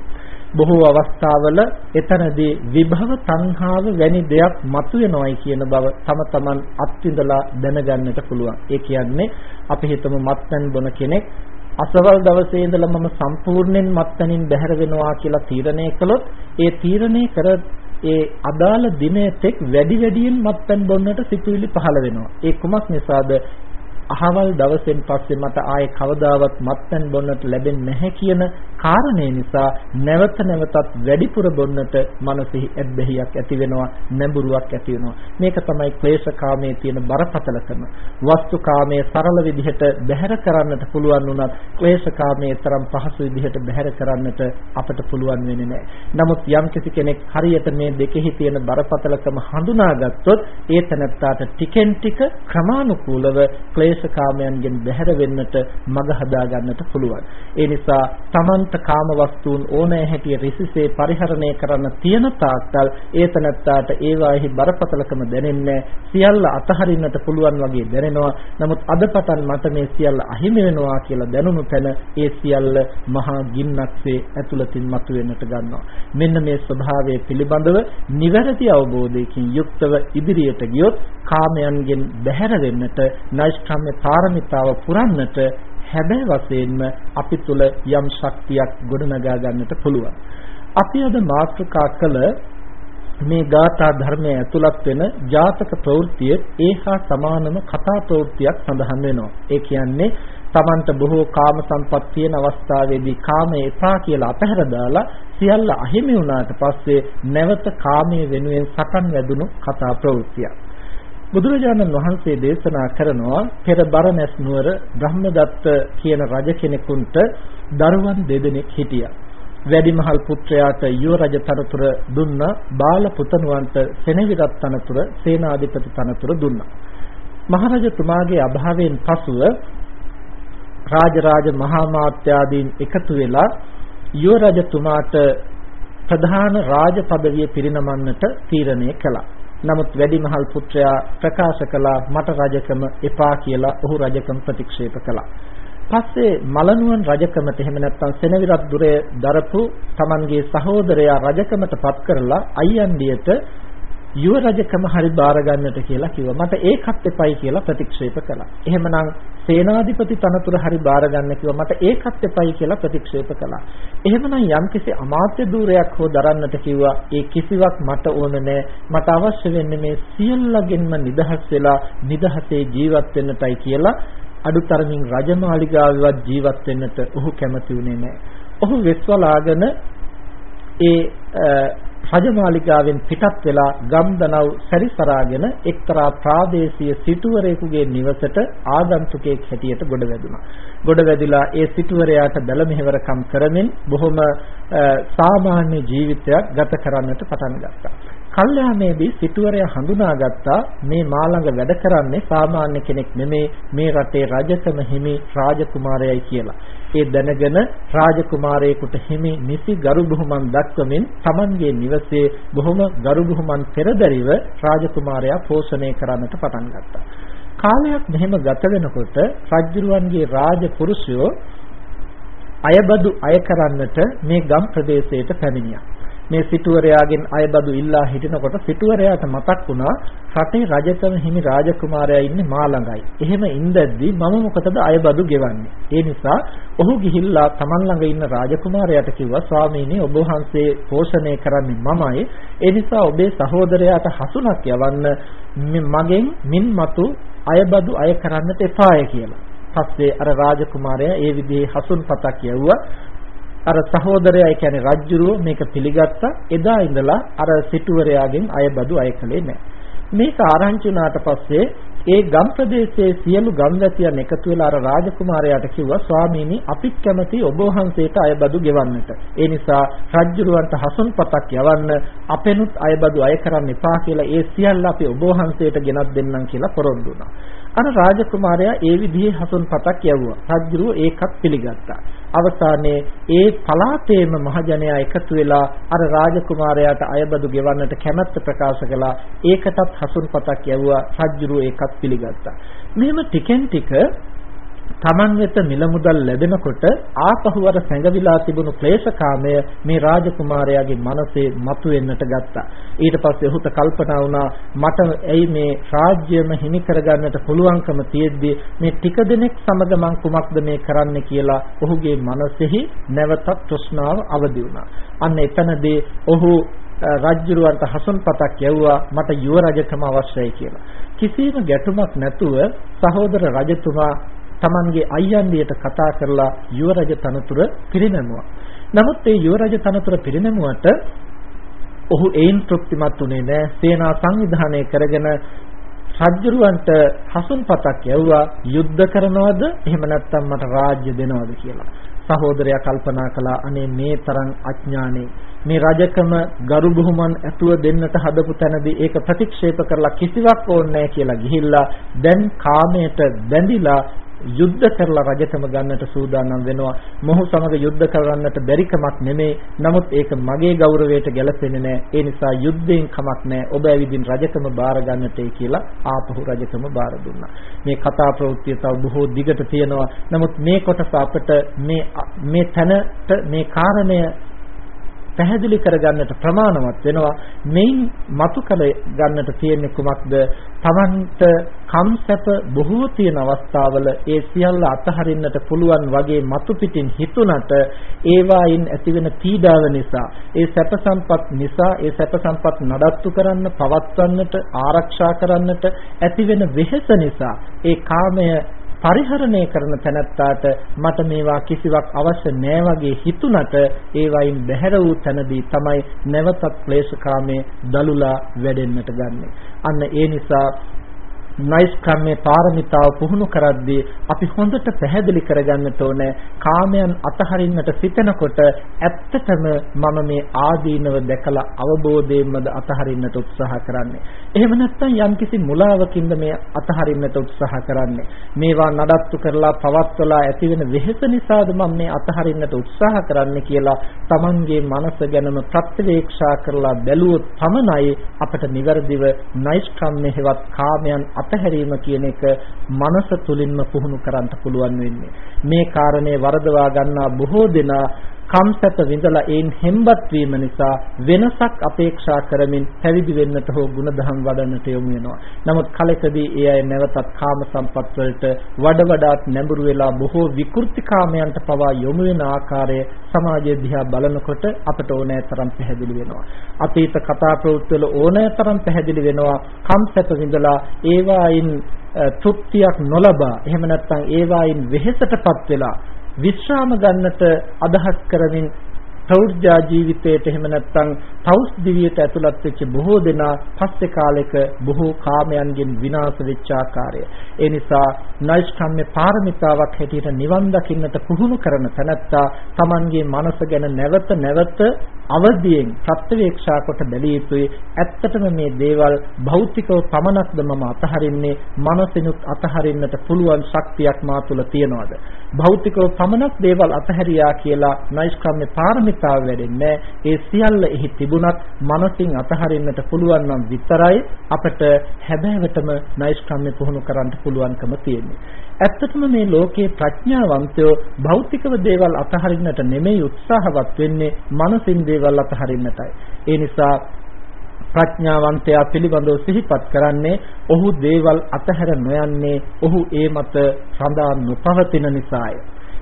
බොහෝ අවස්ථාවල එතනදී විභව තණ්හාව වැනි දෙයක් මතුවෙනවයි කියන බව තම තමන් අත්විඳලා දැනගන්නට පුළුවන්. ඒ කියන්නේ අපි හිතමු මත්පැන් බොන කෙනෙක් අසවල් දවසේ ඉඳලා මම සම්පූර්ණයෙන් මත්පැනින් බැහැර වෙනවා කියලා තීරණය කළොත් ඒ තීරණය කර ඒ අදාළ දිනයේ තෙක් වැඩි වැඩියෙන් මත්පැන් බොන්නට සිතුවිලි පහළ වෙනවා. ඒ කුමක් නිසාද? අහවල් දවසෙන් පස්සේ මට ආයේ කවදාවත් මත්පැන් බොන්නට ලැබෙන්නේ නැහැ කියන කාරණේ නිසා නැවත නැවතත් වැඩිපුර බොන්නට මනසෙහි ඇබ්බැහියක් ඇති වෙනවා නැඹුරුවක් ඇති වෙනවා. මේක තමයි ක්ලේශකාමයේ තියෙන බරපතලකම. වස්තුකාමයේ සරල විදිහට බැහැර කරන්නට පුළුවන් වුණත් ක්ලේශකාමයේ තරම් පහසු විදිහට බැහැර කරන්නට අපට පුළුවන් වෙන්නේ නැහැ. නමුත් යම්කිසි කෙනෙක් හරියට මේ දෙකෙහි තියෙන බරපතලකම හඳුනාගත්තොත් ඒ තැනත්තාට ටිකෙන් ටික ක්‍රමානුකූලව ක්ලේශකාමයන්ගෙන් බැහැර වෙන්නට මඟ හදා ගන්නට පුළුවන්. ඒ නිසා තමන්ට සමස්ත කාම වස්තුන් ඕනෑ හැටිය රිසිසේ පරිහරණය කරන්න තියෙන තාක්කල් ඒ තනත්තාට ඒවාෙහි බරපතලකම දැනෙන්නේ සියල්ල අතහරින්නට පුළුවන් වගේ දැනෙනවා. නමුත් අද පටන් මට මේ සියල්ල අහිමි වෙනවා කියලා දැනුණු තැන ඒ සියල්ල මහා ගින්නක්සේ ඇතුළතින් මතුවෙන්නට ගන්නවා. මෙන්න මේ ස්වභාවය පිළිබඳව නිවැරදි අවබෝධයකින් යුක්තව ඉදිරියට ගියොත් කාමයන්ගෙන් බැහැර වෙන්නට නෛෂ්ක්‍රම්‍ය පාරමිතාව පුරන්නට හැබැයි වශයෙන්ම අපි තුල යම් ශක්තියක් ගොඩනගා ගන්නට පුළුවන්. අපි අද මාතෘකා කළ මේ ගාථා ධර්මයේ ඇතුළත් වෙන ජාතක ප්‍රවෘත්තිය ඒහා සමානම කතා ප්‍රවෘත්තියක් සඳහන් වෙනවා. ඒ කියන්නේ Tamanta බොහෝ කාම සම්පත් තියෙන අවස්ථාවේදී කාමයේ එපා කියලා අපහැර දාලා සියල්ල අහිමි වුණාට පස්සේ නැවත කාමයේ වෙනුවෙන් සටන් වැදුණු කතා ප්‍රවෘත්තියක්. බුදුරජාණන් වහන්සේ දේශනා කරනවා පෙර බරණැස් නුවර බ්‍රහ්මදත්ත කියන රජ කෙනෙකුට දරුවන් දෙදෙනෙක් හිටියා. වැඩිමහල් පුත්‍රයාට යුව රජ තනතුර දුන්නා බාල පුතණුවන්ට සෙනවිරත් තනතුර සේනාධිපති තනතුර දුන්නා. මහරජතුමාගේ අභාවයෙන් පසුව රාජරාජ මහා මාත්‍යාදීන් එකතු වෙලා යුව රජතුමාට ප්‍රධාන රාජ පදවිය පිරිනමන්නට තීරණය කළා. නමුත් වැඩිමහල් පුත්‍රයා ප්‍රකාශ කළා මට රජකම එපා කියලා ඔහු රජකම ප්‍රතික්ෂේප කළා. පස්සේ මලනුවන් රජකමට එහෙම නැත්නම් සෙනවිරත් දුරේ දරපු Tamanගේ සහෝදරයා රජකමට පත් කරලා අයියන්ඩියට යුව රජකම හරි බාර ගන්නට කියලා කිව්වා. මට ඒකත් එපයි කියලා ප්‍රතික්ෂේප කළා. එහෙමනම් සේනාධිපති තනතුර හරි බාර ගන්න කිව්වා. මට ඒකත් එපයි කියලා ප්‍රතික්ෂේප කළා. එහෙමනම් යම්කිසි අමාත්‍ය ධූරයක් හෝ දරන්නට කිව්වා. ඒ කිසිවක් මට ඕන නෑ. මට අවශ්‍ය වෙන්නේ මේ සියල්ලගෙන්ම නිදහස් වෙලා නිදහසේ ජීවත් වෙන්නටයි කියලා අඩුතරමින් රජමාලිගාවේවත් ජීවත් වෙන්නට ඔහු කැමති වුණේ නැහැ. ඔහු වෙස්වලාගෙන ඒ රජමාලිගාවෙන් පිටත් වෙලා ගම්දනව් සැරිසරාගෙන එක්තරා ප්‍රාදේශීය සිටුවරයෙකුගේ නිවසට ආගන්තුකයෙක් හැටියට ගොඩ වැදුනා. ගොඩ වැදිලා ඒ සිටුවරයාට බැල මෙහෙවරකම් කරමින් බොහොම සාමාන්‍ය ජීවිතයක් ගත කරන්නට පටන් ගත්තා. කල්යාමේදී සිටුවරයා හඳුනාගත්තා මේ මා ළඟ වැඩ කරන්නේ සාමාන්‍ය කෙනෙක් නෙමේ මේ රටේ රජකම හිමි රාජකුමාරයයි කියලා. ඒ දැනගෙන රාජකුමාරයෙකුට හිමි නිසි ගරු බුහුමන් දක්වමින් Tamanගේ නිවසේ බොහොම ගරු බුහුමන් පෙරදරිව රාජකුමාරයා පෝෂණය කරන්නට පටන් ගත්තා. කාලයක් මෙහෙම ගත වෙනකොට රජුරුවන්ගේ රාජ පුරුෂයෝ අයබදු අය කරන්නට මේ ගම් ප්‍රදේශයට පැමිණියා. මේ සිටුවරයාගෙන් අයබදු ඉල්ලා හිටිනකොට සිටුවරයාට මතක් වුණා රටේ රජකම හිමි රාජකුමාරයා ඉන්නේ මා ළඟයි. එහෙම ඉඳද්දි මම මොකටද අයබදු ගෙවන්නේ? ඒ නිසා ඔහු ගිහිල්ලා Taman ළඟ ඉන්න රාජකුමාරයාට කිව්වා ස්වාමීනි ඔබ වහන්සේ පෝෂණය කරන්නේ මමයි. ඒ නිසා ඔබේ සහෝදරයාට හසුනක් යවන්න මගෙන් මින් මතු අයබදු අය කරන්නට එපාය කියලා. පස්සේ අර රාජකුමාරයා ඒ විදිහේ හසුන් පතක් යවුවා අර සහෝදරයා ඒ කියන්නේ රජ්ජුරුව මේක පිළිගත්තා එදා ඉඳලා අර සිටුවරයාගෙන් අයබදු අය කළේ නැහැ මේක ආරංචි වුණාට පස්සේ ඒ ගම් ප්‍රදේශයේ සියලු ගම්වැසියන් එකතු වෙලා අර රාජකුමාරයාට කිව්වා ස්වාමීනි අපිත් කැමති ඔබ වහන්සේට අයබදු ගෙවන්නට. ඒ නිසා රජුරවන්ට හසුන්පතක් යවන්න අපෙනුත් අයබදු අය කරන්න එපා කියලා ඒ සියල්ල අපි ඔබ වහන්සේට ගෙනත් දෙන්නම් කියලා පොරොන්දු වුණා. අර රාජකුමාරයා ඒ විදිහේ හසුන්පතක් යවුවා. රජුරුව ඒකත් පිළිගත්තා. අවසානයේ ඒ පලාතේම මහජනයා එකතු වෙලා අර රාජකුමාරයාට අයබදු ගෙවන්නට කැමැත්ත ප්‍රකාශ කළා. ඒකටත් හසුන්පතක් යවුවා. රජුරුව ඒකත් පිළිගත්තා. මෙහෙම ටිකෙන් ටික Taman වෙත මිල මුදල් ලැබෙනකොට ආපහු අර සැඟවිලා තිබුණු ක්ලේශකාමය මේ රාජකුමාරයාගේ මනසේ මතුවෙන්නට ගත්තා. ඊට පස්සේ ඔහුට කල්පනා වුණා මට ඇයි මේ රාජ්‍යම හිමි කරගන්නට පුළුවන්කම තියෙද්දි මේ ටික දෙනෙක් සමග මං කුමක්ද මේ කරන්න කියලා ඔහුගේ මනසෙහි නැවතත් තෘෂ්ණාව අවදි වුණා. අන්න එතනදී ඔහු රජ්ජුරුවන්ට හසුන්පතක් යවුවා මට යුව රජකම අවශ්‍යයි කියලා. කිසිම ගැටුමක් නැතුව සහෝදර රජතුමා Tamanගේ අයියන්දියට කතා කරලා යුව රජ තනතුර පිරිනැමුවා. නමුත් ඒ යුව රජ තනතුර පිරිනැමුවට ඔහු ඒන් තෘප්තිමත් උනේ නැහැ. සේනා සංවිධානය කරගෙන රජ්ජුරුවන්ට හසුන්පතක් යවුවා යුද්ධ කරනවද එහෙම නැත්නම් මට රාජ්‍ය දෙනවද කියලා. සහෝදරයා කල්පනා කළා අනේ මේ තරම් අඥානේ මේ රජකම ගරු බුහුමන් ඇතුව දෙන්නට හදපු තැනදී ඒක ප්‍රතික්ෂේප කරලා කිසිවක් ඕනේ නැහැ කියලා ගිහිල්ලා දැන් කාමයට බැඳිලා යුද්ධ කරලා රජකම ගන්නට සූදානම් වෙනවා. මොහු සමග යුද්ධ කරන්නට බැරි කමක් නෙමේ. නමුත් ඒක මගේ ගෞරවයට ගැලපෙන්නේ නැහැ. ඒ නිසා යුද්ධයෙන් කමක් නැහැ. ඔබ ඇවිදින් රජකම බාර ගන්නටයි කියලා ආපහු රජකම බාර දුන්නා. මේ කතා ප්‍රවෘත්තිය තව බොහෝ දිගට තියෙනවා. නමුත් මේ කොටස අපිට මේ මේ තැනට මේ කාරණය පැහැදිලි කරගන්නට ප්‍රමාණවත් වෙනවා. මෙයින් මතු කළ ගන්නට තියෙන්නේ කුමක්ද? තමන්ට කම්සැප බොහෝ තියෙන අවස්ථාවල ඒ සියල්ල අතහරින්නට පුළුවන් වගේ මතු පිටින් හිතුණට ඒවායින් ඇතිවෙන පීඩාව නිසා ඒ සැප සම්පත් නිසා ඒ සැප සම්පත් නඩත්තු කරන්න පවත්වන්නට ආරක්ෂා කරන්නට ඇතිවෙන වෙහෙස නිසා ඒ කාමය පරිහරණය කරන තැනැත්තාට මට මේවා කිසිවක් අවශ්‍ය නෑ වගේ හිතුණට ඒ වයින් බැහැර වූ තැනදී තමයි නැවතත් ක්ලේශකාමයේ දලුලා වැඩෙන්නට ගන්නෙ. අන්න ඒ නිසා නෛෂ්ක්‍රම්‍ය පාරමිතාව පුහුණු කරද්දී අපි හොඳට පැහැදිලි කරගන්නට ඕනේ කාමයන් අතහරින්නට සිතනකොට ඇත්තටම මම මේ ආදීනව දැකලා අවබෝධයෙන්මද අතහරින්නට උත්සාහ කරන්නේ. එහෙම නැත්නම් යම්කිසි මුලාවකින්ද මේ අතහරින්නට උත්සාහ කරන්නේ. මේවා නඩත්තු කරලා පවත්වලා ඇතිවෙන වෙහෙස නිසාද මම මේ අතහරින්නට උත්සාහ කරන්නේ කියලා Tamanගේ මනස ගැනම ප්‍රත්‍යවේක්ෂා කරලා බැලුවොත් පමණයි අපට නිවැරදිව නෛෂ්ක්‍රම්‍ය හේවත් කාමයන් අතහැරීම කියන එක මනස තුලින්ම පුහුණු කරන්න පුළුවන් වෙන්නේ. මේ කාරණේ වරදවා ගන්නා බොහෝ දෙනා කම්සත විඳලා ඒන් හෙම්බත් වීම නිසා වෙනසක් අපේක්ෂා කරමින් පැවිදි වෙන්නට හෝ ಗುಣධම් වඩන්නට යොමු වෙනවා. නමුත් කලකදී ඒ අය නැවතත් කාම සම්පත් වලට වඩ වඩාත් නැඹුරු වෙලා බොහෝ විකෘති කාමයන්ට පවා යොමු වෙන ආකාරය සමාජයේ දිහා බලනකොට අපට ඕනෑ තරම් පැහැදිලි වෙනවා. අතීත කතා ප්‍රවෘත්ති වල ඕනෑ තරම් පැහැදිලි වෙනවා කම්සත විඳලා ඒවායින් තෘප්තියක් නොලබා එහෙම නැත්නම් ඒවායින් වෙහෙසටපත් වෙලා විශ්‍රාම ගන්නට අදහස් කරමින් ප්‍රෞර්ජා ජීවිතයට එහෙම නැත්නම් තවුස් දිවියට ඇතුළත් වෙච්ච බොහෝ දෙනා පස්සේ කාලෙක බොහෝ කාමයන්ගෙන් විනාශ වෙච්ච ආකාරය. ඒ නිසා නෛෂ්ක්‍රම්‍ය පාරමිතාවක් හැටියට නිවන් දකින්නට පුහුණු කරන තැනැත්තා Tamanගේ මනස ගැන නැවත නැවත අවදියෙන් ප්‍රත්‍යවේක්ෂා කොට බැලිය යුතුයි. ඇත්තටම මේ දේවල් භෞතිකව පමණක්ද මම අතහරින්නේ මනසිනුත් අතහරින්නට පුළුවන් ශක්තියක් මා තුළ තියනවාද? භෞතිකව පමණක් දේවල් අතහැරියා කියලා නෛෂ්ක්‍රම්‍ය පාරමිතාව වැඩෙන්නේ ඒ සියල්ල එහි තිබුණත් මනසින් අතහරින්නට පුළුවන් නම් විතරයි අපට හැබෑවටම නෛෂ්ක්‍රම්‍ය පුහුණු කරන්න පුළුවන්කම තියෙන්නේ. ඇත්තටම මේ ලෝකේ ප්‍රඥාවන්තයෝ භෞතිකව දේවල් අතහරින්නට නෙමෙයි උත්සාහවත් වෙන්නේ මනසින් දේවල් අතහරින්නටයි. ඒ නිසා ප්‍රඥාවන්තයා පිළිබඳව සිහිපත් කරන්නේ ඔහු දේවල් අතහැර නොයන්නේ ඔහු ඒ මත සඳහා නොපවතින නිසාය.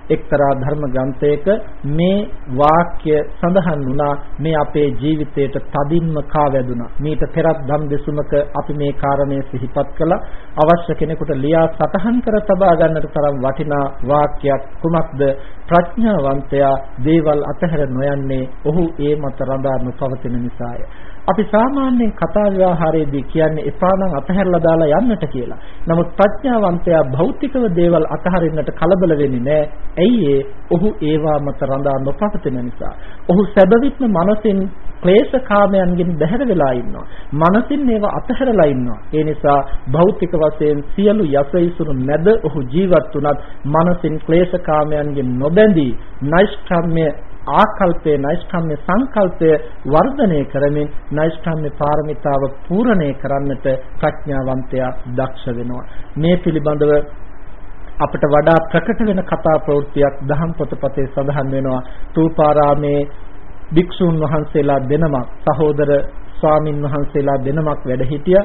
එක්තරා ධර්ම ග්‍රන්ථයක මේ වාක්‍ය සඳහන් වුණා මේ අපේ ජීවිතයට තදින්ම කාවැදුනා. මීට පෙරත් ධම් දෙසුමක අපි මේ කාරණය සිහිපත් කළා. අවශ්‍ය කෙනෙකුට ලියා සටහන් කර තබා ගන්නට තරම් වටිනා වාක්‍යයක් කුමක්ද? ප්‍රඥාවන්තයා දේවල් අතහැර නොයන්නේ ඔහු ඒ මත රඳා නොපවතින නිසාය. අපි සාමාන්‍යයෙන් කතා ව්‍යවහාරයේදී කියන්නේ එපා නම් අතහැරලා දාලා යන්නට කියලා. නමුත් ප්‍රඥාවන්තයා භෞතිකව දේවල් අතහරින්නට කලබල වෙන්නේ නැහැ. ඇයි ඔහු ඒවා මත රඳා නොපවතින නිසා. ඔහු සැබවින්ම මනසින් ක්ලේශ කාමයන්ගෙන් බැහැර වෙලා ඉන්නවා. මනසින් ඒවා අතහැරලා ඉන්නවා. ඒ නිසා භෞතික වශයෙන් සියලු යසයිසුරු නැද ඔහු ජීවත් වුණත් මනසින් ක්ලේශ කාමයන්ගෙන් නොබැඳී නෛෂ්ක්‍රම්‍ය ආකල්පයේ නෛෂ්ක්‍රම්‍ය සංකල්පය වර්ධනය කරමින් නෛෂ්ක්‍රම්‍ය පාරමිතාව පූර්ණේ කරන්නට ප්‍රඥාවන්තයා දක්ෂ වෙනවා. මේ පිළිබඳව අපිට වඩා ප්‍රකට වෙන කතා ප්‍රවෘත්තියක් දහම් පොතපතේ සඳහන් වෙනවා. තූපාරාමේ භික්ෂුන් වහන්සේලා දෙනමක් සහෝදර ස්වාමින් වහන්සේලා දෙනමක් වැඩ හිටියා.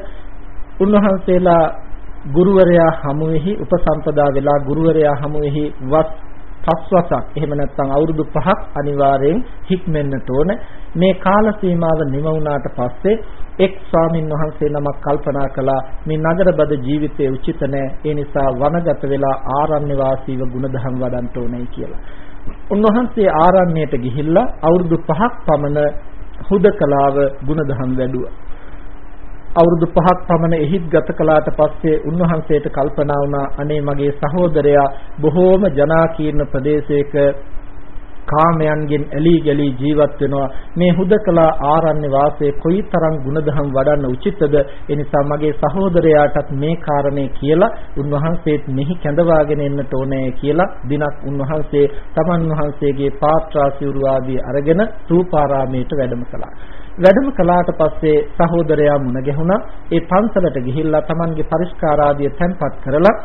උන්වහන්සේලා ගුරුවරයා හමුවෙහි උපසම්පදා වෙලා ගුරුවරයා හමුවෙහි වත් පස්වසක් එහෙම නැත්නම් අවුරුදු 5ක් අනිවාර්යෙන් හික්මෙන්නට ඕන මේ කාල සීමාව නිම වුණාට පස්සේ එක් ස්වාමින් වහන්සේ නමක් කල්පනා කළා මේ නගරබද ජීවිතයේ උචිත නැහැ ඒ නිසා වනගත වෙලා ආරණ්‍ය වාසීව ගුණධම් වඩන්න ඕනේ කියලා. උන්වහන්සේ ආරණ්‍යයට ගිහිල්ලා අවුරුදු 5ක් පමණ හුදකලාව ගුණධම් වැඩුවා. අවුරුදු 5ක් පමණ එහිත් ගත කළාට පස්සේ උන්වහන්සේට කල්පනා වුණා අනේ මගේ සහෝදරයා බොහෝම ජනාකීර්ණ ප්‍රදේශයක කාමයන්ගෙන් ඇලී ගලී ජීවත් වෙනවා. මේ හුදකලා ආරණ්‍ය වාසයේ කොයිතරම් ಗುಣධම් වඩන්න උචිතද? ඒ නිසා මගේ සහෝදරයාටත් මේ කාරණේ කියලා උන්වහන්සේත් මෙහි කැඳවාගෙන එන්නට ඕනේ කියලා දිනක් උන්වහන්සේ තමන් වහන්සේගේ පාත්‍රා සිවුරු ආදී අරගෙන රූපාරාමයට වැඩම කළා. වැඩම කළාට පස්සේ සහෝදරයා මුණ ගැහුණා. ඒ පන්සලට ගිහිල්ලා Tamanගේ පරිස්කාර ආදිය තැන්පත් කරලා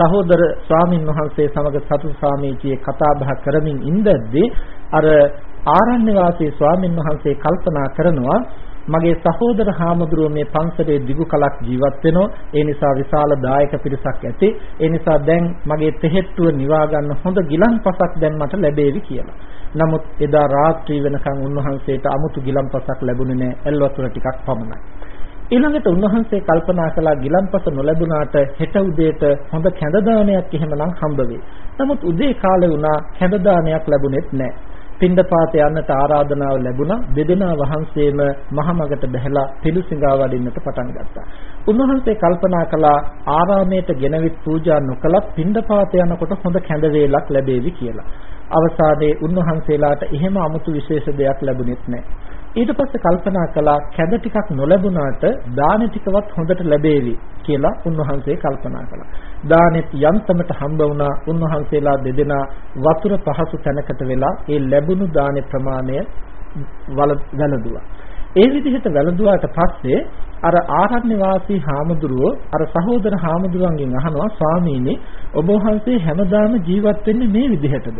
සහෝදර ස්වාමින් වහන්සේ සමග සතු සාමීචියේ කතා බහ කරමින් ඉඳද්දී අර ආරණ්‍ය වාසී ස්වාමින් වහන්සේ කල්පනා කරනවා මගේ සහෝදර හාමුදුරුව මේ පන්සලේ දිගු කලක් ජීවත් වෙනවා. ඒ නිසා විශාල දායක පිරිසක් ඇති. ඒ නිසා දැන් මගේ තෙහෙට්ටුව නිවා ගන්න හොඳ ගිලන්පසක් දැන් මට ලැබේවි කියලා. නමුත් එදා රාත්‍රී වෙනකන් උන්වහන්සේට 아무තු ගිලම්පසක් ලැබුණේ නැහැ. එල් වතුර ටිකක් පමණයි. ඊළඟට උන්වහන්සේ කල්පනා කළා ගිලම්පස නොලැබුණාට හෙට උදේට හොඳ කැඳ දානයක් එහෙමනම් හම්බ වෙයි. නමුත් උදේ කාලේ වුණා කැඳ දානයක් ලැබුණෙත් නැහැ. පින්ඩපාත යන්නට ආරාධනාව ලැබුණා දෙදෙනා වහන්සේම මහමගට බැහැලා පිළිසිඟා වඩින්නට පටන් ගත්තා. උන්වහන්සේ කල්පනා කළා ආරාමයට ගෙනවිත් පූජා නොකලත් පින්ඩපාත යනකොට හොඳ කැඳ වේලක් ලැබේවි කියලා. අවසානයේ උන්වහන්සේලාට එහෙම 아무තු විශේෂ දෙයක් ලැබුණෙත් නැහැ. ඊට පස්සේ කල්පනා කළා කැඳ ටිකක් නොලැබුණාට දාන ටිකවත් හොඳට ලැබේවි කියලා උන්වහන්සේ කල්පනා කළා. දානෙත් යන්තමට හම්බ වුණා උන්වහන්සේලා දෙදෙනා වතුර පහසු තැනකට වෙලා ඒ ලැබුණු දානේ ප්‍රමාණය වැළඳුවා. ඒ විදිහට වැළඳුවාට පස්සේ අර ආරණ්‍ය වාසී හාමුදුරුවෝ අර සහෝදර හාමුදුරුවන්ගෙන් අහනවා ස්වාමීනි ඔබ වහන්සේ හැමදාම ජීවත් වෙන්නේ මේ විදිහටද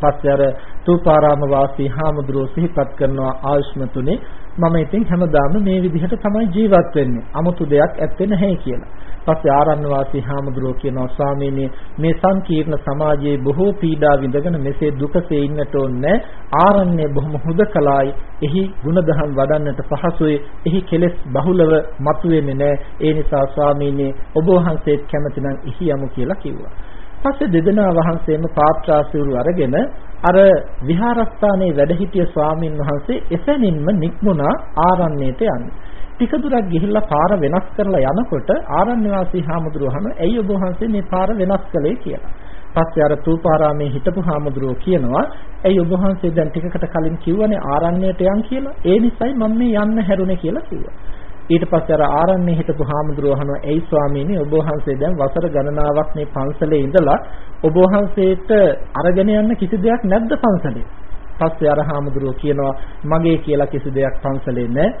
පස්සේ අර තූපාරාම වාසී හාමුදුරුවෝ සිහිපත් කරනවා ආයුෂ්මතුනේ මම ඉතින් හැමදාම මේ විදිහට තමයි ජීවත් වෙන්නේ. 아무තු දෙයක් ඇත්තේ නැහැ කියලා. පස්සේ ආරණ්‍ය වාසී හාමුදුරුවෝ කියනවා ස්වාමීනි මේ සංකීර්ණ සමාජයේ බොහෝ පීඩා විඳගෙන මෙසේ දුකසේ ඉන්නට ඕනේ. ආරණ්‍ය බොහොම හුදකලායි. එහි ಗುಣධම් වඩන්නට පහසුයි. එහි කෙලෙස් බහුලව මතුවේන්නේ නැහැ. ඒ නිසා ස්වාමීනි ඔබ වහන්සේත් කැමතිනම් එහි යමු කියලා කිව්වා. පස්සේ දෙදෙනා වහන්සේම පාත්‍රාසිරු අරගෙන අර විහාරස්ථානයේ වැඩ සිටිය ස්වාමින් වහන්සේ එසැනින්ම නික්මුණා ආරණ්‍යයට යන්නේ. ටික දුරක් ගිහිල්ලා පාර වෙනස් කරලා යනකොට ආරණ්‍ය වාසී හාමුදුරුවහම ඇයි ඔබ වහන්සේ මේ පාර වෙනස් කළේ කියලා. පස්සේ අර තූපාරාමේ හිටපු හාමුදුරුවෝ කියනවා ඇයි ඔබ වහන්සේ දැන් ටිකකට කලින් කිව්වනේ ආරණ්‍යයට යන් කියලා. ඒ නිසයි මම මේ යන්න හැරුණේ කියලා කිව්වා. ඊට පස්සේ අර ආරණ්‍ය හිටපු හාමුදුරුවෝ අහනවා "ඇයි ස්වාමීනි ඔබ වහන්සේ දැන් වසර ගණනාවක් මේ පන්සලේ ඉඳලා ඔබ වහන්සේට අරගෙන යන්න කිසි දෙයක් නැද්ද පන්සලේ?" පස්සේ අර හාමුදුරුවෝ කියනවා "මගේ කියලා කිසි දෙයක් පන්සලේ නැහැ.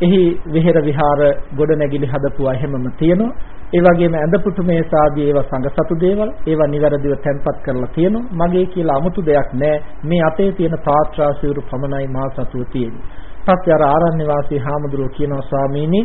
එහි විහෙර විහාර ගොඩනැගිලි හදපුවා හැමම තියෙනවා. ඒ වගේම ඇඳපුතු මේ සාදී ඒවා සංගසතු දේවල් ඒවා නිවැරදිව තැන්පත් කරලා තියෙනවා. මගේ කියලා 아무තු දෙයක් නැහැ. මේ අතේ තියෙන පාත්‍රාසියුරු පමණයි මා සතුව තියෙන්නේ." පස්සේ අර ආරණ්‍ය වාසී හාමුදුරුවෝ කියනවා ස්වාමීනි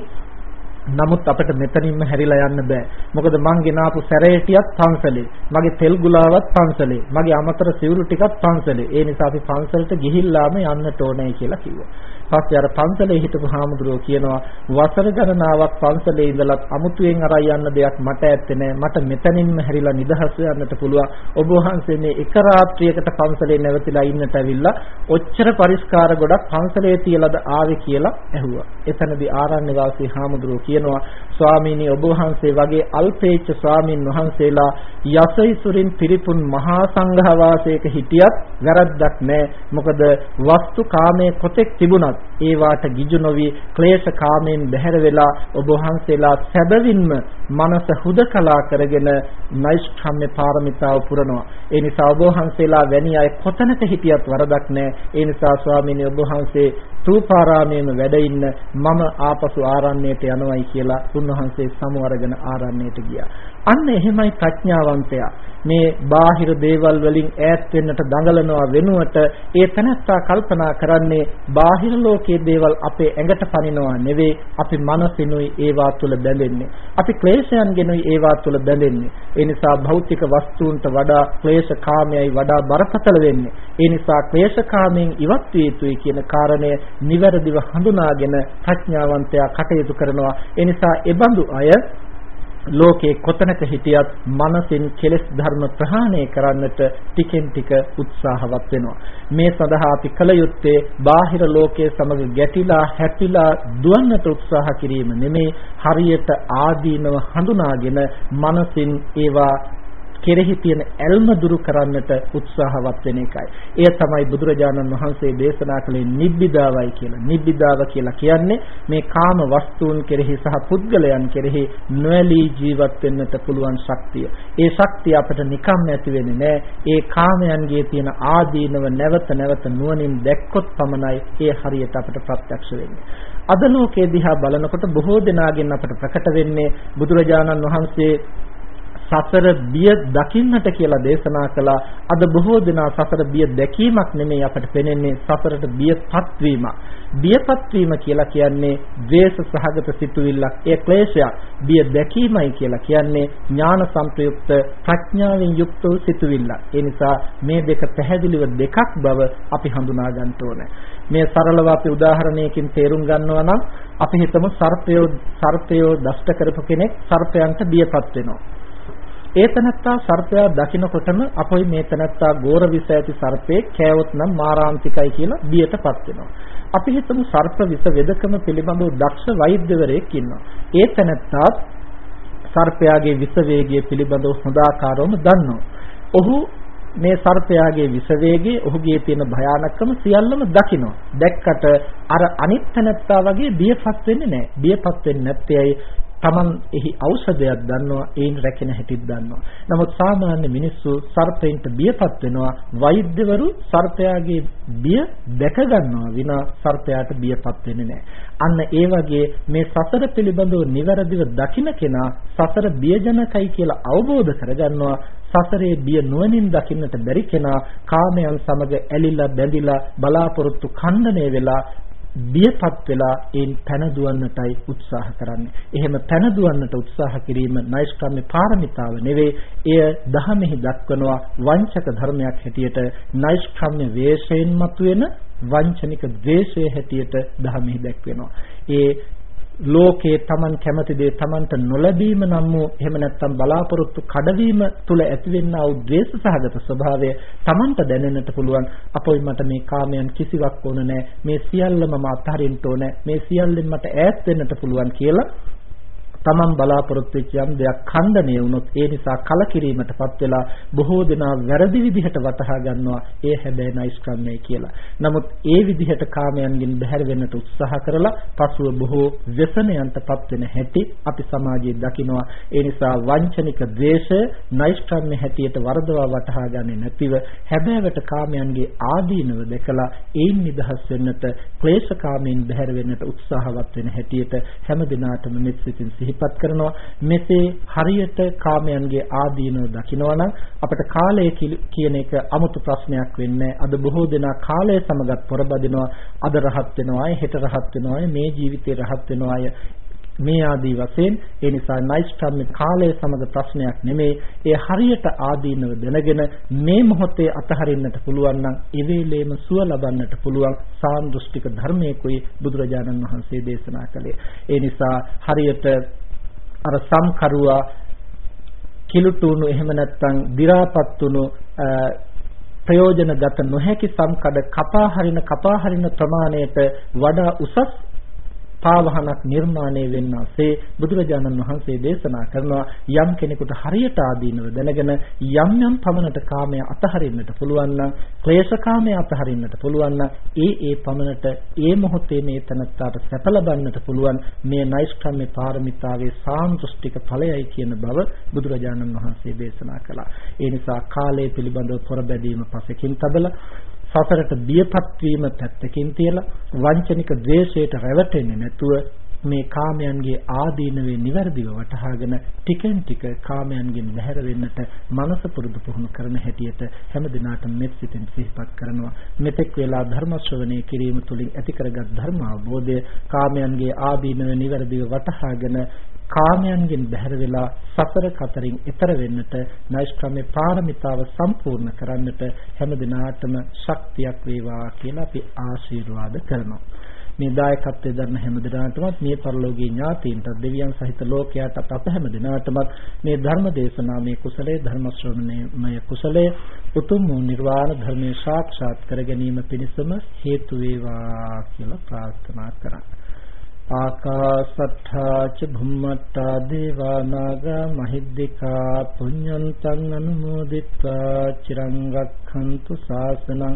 නමුත් අපිට මෙතනින්ම හැරිලා යන්න බෑ. මොකද මං ගෙනාපු සැරේටියක් පන්සලේ. මගේ තෙල් ගුලාවත් පන්සලේ. මගේ අමතර සිවුරු ටිකත් පන්සලේ. ඒ නිසා අපි පන්සලට ගිහිල්ලාම යන්නට ඕනේ කියලා කිව්වා. පස්සේ අර පන්සලේ හිටපු හාමුදුරුවෝ කියනවා වසර ගණනාවක් පන්සලේ ඉඳලත් අමුතුවෙන් අරයි යන්න දෙයක් මට ඇත්තේ නෑ. මට මෙතනින්ම හැරිලා නිදහස් වෙන්නට පුළුවන්. ඔබ වහන්සේ මේ එක රාත්‍රියකට පන්සලේ නැවතිලා ඉන්නට ඇවිල්ලා ඔච්චර පරිස්කාර ගොඩක් පන්සලේ තියලාද ආවේ කියලා ඇහුවා. එතනදී ආරණ්‍ය වාසී හාමුදුරුවෝ කියනවා ස්වාමීනි ඔබ වහන්සේ වගේ අල්පේච්ඡ ස්වාමින් වහන්සේලා යසයිසුරින් පිරිපුන් මහා සංඝ වාසයක හිටියත් වැරද්දක් නැහැ. මොකද වස්තු කාමයේ කොතෙක් තිබුණත් ඒ වාට ගිජු නොවි ක්ලේශ කාමයෙන් බැහැර වෙලා ඔබ වහන්සේලා සැබවින්ම මනස හුදකලා කරගෙන නෛෂ්ක්‍රම්‍ය පාරමිතාව පුරනවා. ඒ නිසා ඔබ වහන්සේලා වැනි අය කොතනක හිටියත් වරදක් නැහැ. ඒ නිසා ස්වාමීනි ඔබ වහන්සේ තූපාරාමයේම වැඩ ඉන්න මම ආපසු ආරණ්‍යයට යනවායි කියලා උන්වහන්සේ සමවරගෙන ආරණ්‍යයට ගියා. අන්න එහෙමයි ප්‍රඥාවන්තයා. මේ බාහිර දේවල් වලින් ඈත් වෙන්නට දඟලනවා වෙනුවට ඒ තනත්තා කල්පනා කරන්නේ බාහිර ලෝකයේ දේවල් අපේ ඇඟට පනිනවා නෙවෙයි අපි මනසිනුයි ඒවා තුල බැඳෙන්නේ. අපි ක්ලේශයන්ගෙනුයි ඒවා තුල බැඳෙන්නේ. ඒ නිසා භෞතික වස්තුන්ට වඩා ක්ලේශ කාමයයි වඩා බරපතල වෙන්නේ. ඒ නිසා ක්ලේශ කාමයෙන් ඉවත් විය යුතුයි කියන කාරණය නිවැරදිව හඳුනාගෙන ප්‍රඥාවන්තයා කටයුතු කරනවා. ඒ නිසා එබඳු අය ලෝකේ කොතනක හිටියත් මනසින් කෙලෙස් ධර්ම ප්‍රහාණය කරන්නට ටිකෙන් ටික උත්සාහවත් වෙනවා. මේ සඳහා අපි කල යුත්තේ බාහිර ලෝකයේ සමග ගැටිලා හැපිලා දුවන්නට උත්සාහ කිරීම නෙමේ හරියට ආදීනව හඳුනාගෙන මනසින් ඒවා කෙරෙහි තියෙන ඇල්ම දුරු කරන්නට උත්සාහවත් වෙන එකයි. එය තමයි බුදුරජාණන් වහන්සේ දේශනා කළේ නිබ්බිදාවයි කියලා. නිබ්බිදාව කියලා කියන්නේ මේ කාම වස්තුන් කෙරෙහි සහ පුද්ගලයන් කෙරෙහි නොඇලී ජීවත් වෙන්නට පුළුවන් ශක්තිය. ඒ ශක්තිය අපිට නිකම් නැති වෙන්නේ නැහැ. ඒ කාමයන්ගේ තියෙන ආදීනව නැවත නැවත නුවණින් දැක්කොත් පමණයි ඒ හරියට අපිට ප්‍රත්‍යක්ෂ වෙන්නේ. අද ලෝකයේ දිහා බලනකොට බොහෝ දෙනාගෙන් අපට ප්‍රකට වෙන්නේ බුදුරජාණන් වහන්සේ සසර බිය දකින්නට කියලා දේශනා කළා. අද බොහෝ දෙනා සසර බිය දැකීමක් නෙමෙයි අපට පෙනෙන්නේ සසරට බියපත් වීමක්. බියපත් වීම කියලා කියන්නේ ද්වේෂ සහගත සිතුවිල්ලක්. ඒ ක්ලේශයක්. බිය දැකීමයි කියලා කියන්නේ ඥාන සංප්‍රයුක්ත ප්‍රඥාවෙන් යුක්ත වූ සිතුවිල්ලක්. ඒ නිසා මේ දෙක පැහැදිලිව දෙකක් බව අපි හඳුනා ගන්න ඕනේ. මේ සරලව අපි උදාහරණයකින් තේරුම් ගන්නවා නම් අපි හිතමු සර්පයෝ සර්පයෝ දෂ්ට කරපු කෙනෙක් සර්පයන්ට බියපත් වෙනවා. ඒ තනත්තා සර්පයා දකිනකොටම අපොයි මේ තනත්තා ගෝර විස ඇති සර්පේ කෑවොත් නම් මාරාන්තිකයි කියලා බියටපත් වෙනවා. අපි හිතමු සර්ප විස වෙදකම පිළිබඳව දක්ෂ වෛද්‍යවරයෙක් ඉන්නවා. ඒ තනත්තා සර්පයාගේ විස වේගය පිළිබඳව හොඳ ආකාරවම දන්නවා. ඔහු මේ සර්පයාගේ විස වේගයේ ඔහුගේ තියෙන භයානකම සියල්ලම දකිනවා. දැක්කට අර අනිත් තැනත්තා වගේ බියපත් වෙන්නේ නැහැ. බියපත් වෙන්නේ නැත්තේ Taman එහි ඖෂධයක් දන්නවා ඒන් රැකෙන හැටිත් දන්නවා. නමුත් සාමාන්‍ය මිනිස්සු සර්පෙන්ට බියපත් වෙනවා වෛද්‍යවරු සර්පයාගේ බිය දැක ගන්නවා විනා සර්පයාට බියපත් වෙන්නේ නැහැ. අන්න ඒ වගේ මේ සසර පිළිබඳව නිවැරදිව දකින කෙනා සසර බියජනකයි කියලා අවබෝධ කරගන්නවා සසරේ බිය නුවණින් දකින්නට බැරි කෙනා කාමයන් සමග ඇලිලා බැඳිලා බලාපොරොත්තු ඛණ්ඩණය වෙලා බියපත් වෙලා ඒන් පැන දුවන්නටයි උත්සාහ කරන්නේ. එහෙම පැන දුවන්නට උත්සාහ කිරීම නෛෂ්ක්‍රම්‍ය පාරමිතාව නෙවෙයි. එය දහමෙහි දක්වනවා වංචක ධර්මයක් හැටියට නෛෂ්ක්‍රම්‍ය වේශයෙන් මතුවෙන වංචනික ද්වේෂය හැටියට දහමෙහි දැක්වෙනවා. ඒ ලෝකේ Taman කැමති දේ Tamanට නොලැබීම නම් වූ එහෙම නැත්නම් බලාපොරොත්තු කඩවීම තුල ඇතිවෙනා වූ ද්වේෂ සහගත ස්වභාවය Tamanට දැනෙන්නට පුළුවන්. අපොයි මට මේ කාමයන් කිසිවක් ඕන නැහැ මේ සියල්ලම මම අත්හරින්න ඕන. මේ සියල්ලෙන් මට ඈත් වෙන්නට පුළුවන් කියලා තමන් බලාපොරොත්තු වෙච්ච යම් දෙයක් ඛණ්ඩණය වුණොත් ඒ නිසා කලකිරීමටපත් වෙලා බොහෝ දෙනා වැරදි විදිහට වටහා ගන්නවා ඒ හැබැයි නයිස්කම්මයි කියලා. නමුත් ඒ විදිහට කාමයන්ගෙන් බැහැර වෙන්නට උත්සාහ කරලා පසුව බොහෝ ව්‍යසනයන්ටපත් වෙන හැටි අපි සමාජයේ දකිනවා. ඒ නිසා වංචනික ද්වේෂය නයිස්කම්මේ හැටියට වරදවා වටහා ගන්නේ නැතිව හැබෑවට කාමයන්ගේ ආදීනව දැකලා ඒන් නිදහස් වෙන්නට ක්ලේශකාමයෙන් බැහැර වෙන්නට උත්සාහවත් වෙන හැටියට හැම දිනාටම මෙත් සිතින් සිහි සිහිපත් කරනවා. මෙසේ හරියට කාමයන්ගේ ආදීනව දකිනවා නම් අපිට කාලය කියන එක 아무තු ප්‍රශ්නයක් වෙන්නේ අද බොහෝ දෙනා කාලය සමගත් පොරබදිනවා. අද රහත් වෙනවායි හෙට රහත් වෙනවායි මේ ජීවිතේ රහත් වෙනවායි. මේ ආදී වශයෙන් ඒ නිසා නයිස්ට්‍රම් කාලය සමග ප්‍රශ්නයක් නෙමේ ඒ හරියට ආදීනව දැනගෙන මේ මොහොතේ අතහරින්නට පුළුවන් නම් ඒ වේලේම සුව ලබන්නට පුළුවන් සාන්දෘෂ්ටික ධර්මයකයි බුදුරජාණන් වහන්සේ දේශනා කළේ. ඒ නිසා හරියට අර සම්කරුවා කිලුටුණු එහෙම නැත්නම් දි รา පත් වුණු ප්‍රයෝජනගත නොහැකි සම්කඩ කපා හරින කපා හරින ප්‍රමාණයට වඩා උසස් පාවහනක් නිර්මාණය වෙන්නාසේ බුදුරජාණන් වහන්සේ දේශනා කරනවා යම් කෙනෙකුට හරියට ආදීනව දැනගෙන යම් යම් පමණට කාමය අතහරින්නට පුළුවන් නම් ක්ලේශකාමය අතහරින්නට පුළුවන් නම් ඒ ඒ පමණට ඒ මොහොතේ මේ තනත්තාට සැප ලබන්නට පුළුවන් මේ නෛෂ්ක්‍රම්‍ය පාරමිතාවේ සාන්දෘෂ්ටික ඵලයයි කියන බව බුදුරජාණන් වහන්සේ දේශනා කළා. ඒ නිසා කාලය පිළිබඳව පොරබැදීම පසෙකින් තබලා සසරට බියපත් වීම පැත්තකින් තියලා වංචනික ද්වේෂයට රැවටෙන්නේ නැතුව මේ කාමයන්ගේ ආදීනවේ નિවර්දිව වටහාගෙන ටිකෙන් ටික කාමයන්ගෙන් බැහැර වෙන්නට මනස පුරුදු පුහුණු කරන හැටියට හැම දිනාටම මෙත් සිතින් සිහිපත් කරනවා මෙතෙක් වේලා ධර්ම ශ්‍රවණය කිරීම තුළින් ඇති කරගත් ධර්ම අවබෝධය කාමයන්ගේ ආදීනව નિවර්දිව වටහාගෙන කාමයන්ගෙන් බැහැර වෙලා සතර කතරින් එතර වෙන්නට නෛෂ්ක්‍රම්‍ය පාරමිතාව සම්පූර්ණ කරන්නට හැම දිනාටම ශක්තියක් වේවා කියලා අපි ආශිර්වාද කරනවා. මේ දායකත්වයේ දරන හැම දිනාටමත් මේ පරලෝකීය ඥාතීන්ට දෙවියන් සහිත ලෝකයාට අප හැම දිනාටමත් මේ ධර්ම දේශනා මේ කුසලයේ ධර්ම ශ්‍රවණයමය කුසලයේ උතුම් වූ නිර්වාණ ධර්මයේ සාක්ෂාත් කර ගැනීම පිණිසම හේතු වේවා කියලා ප්‍රාර්ථනා කරා. ආකාසට්ඨා ච භුම්මට්ඨා දේවා නාග මහිද්దికා පුඤ්ඤන්තං අනුමෝදිත්වා චිරං රක්ඛන්තු ශාසනං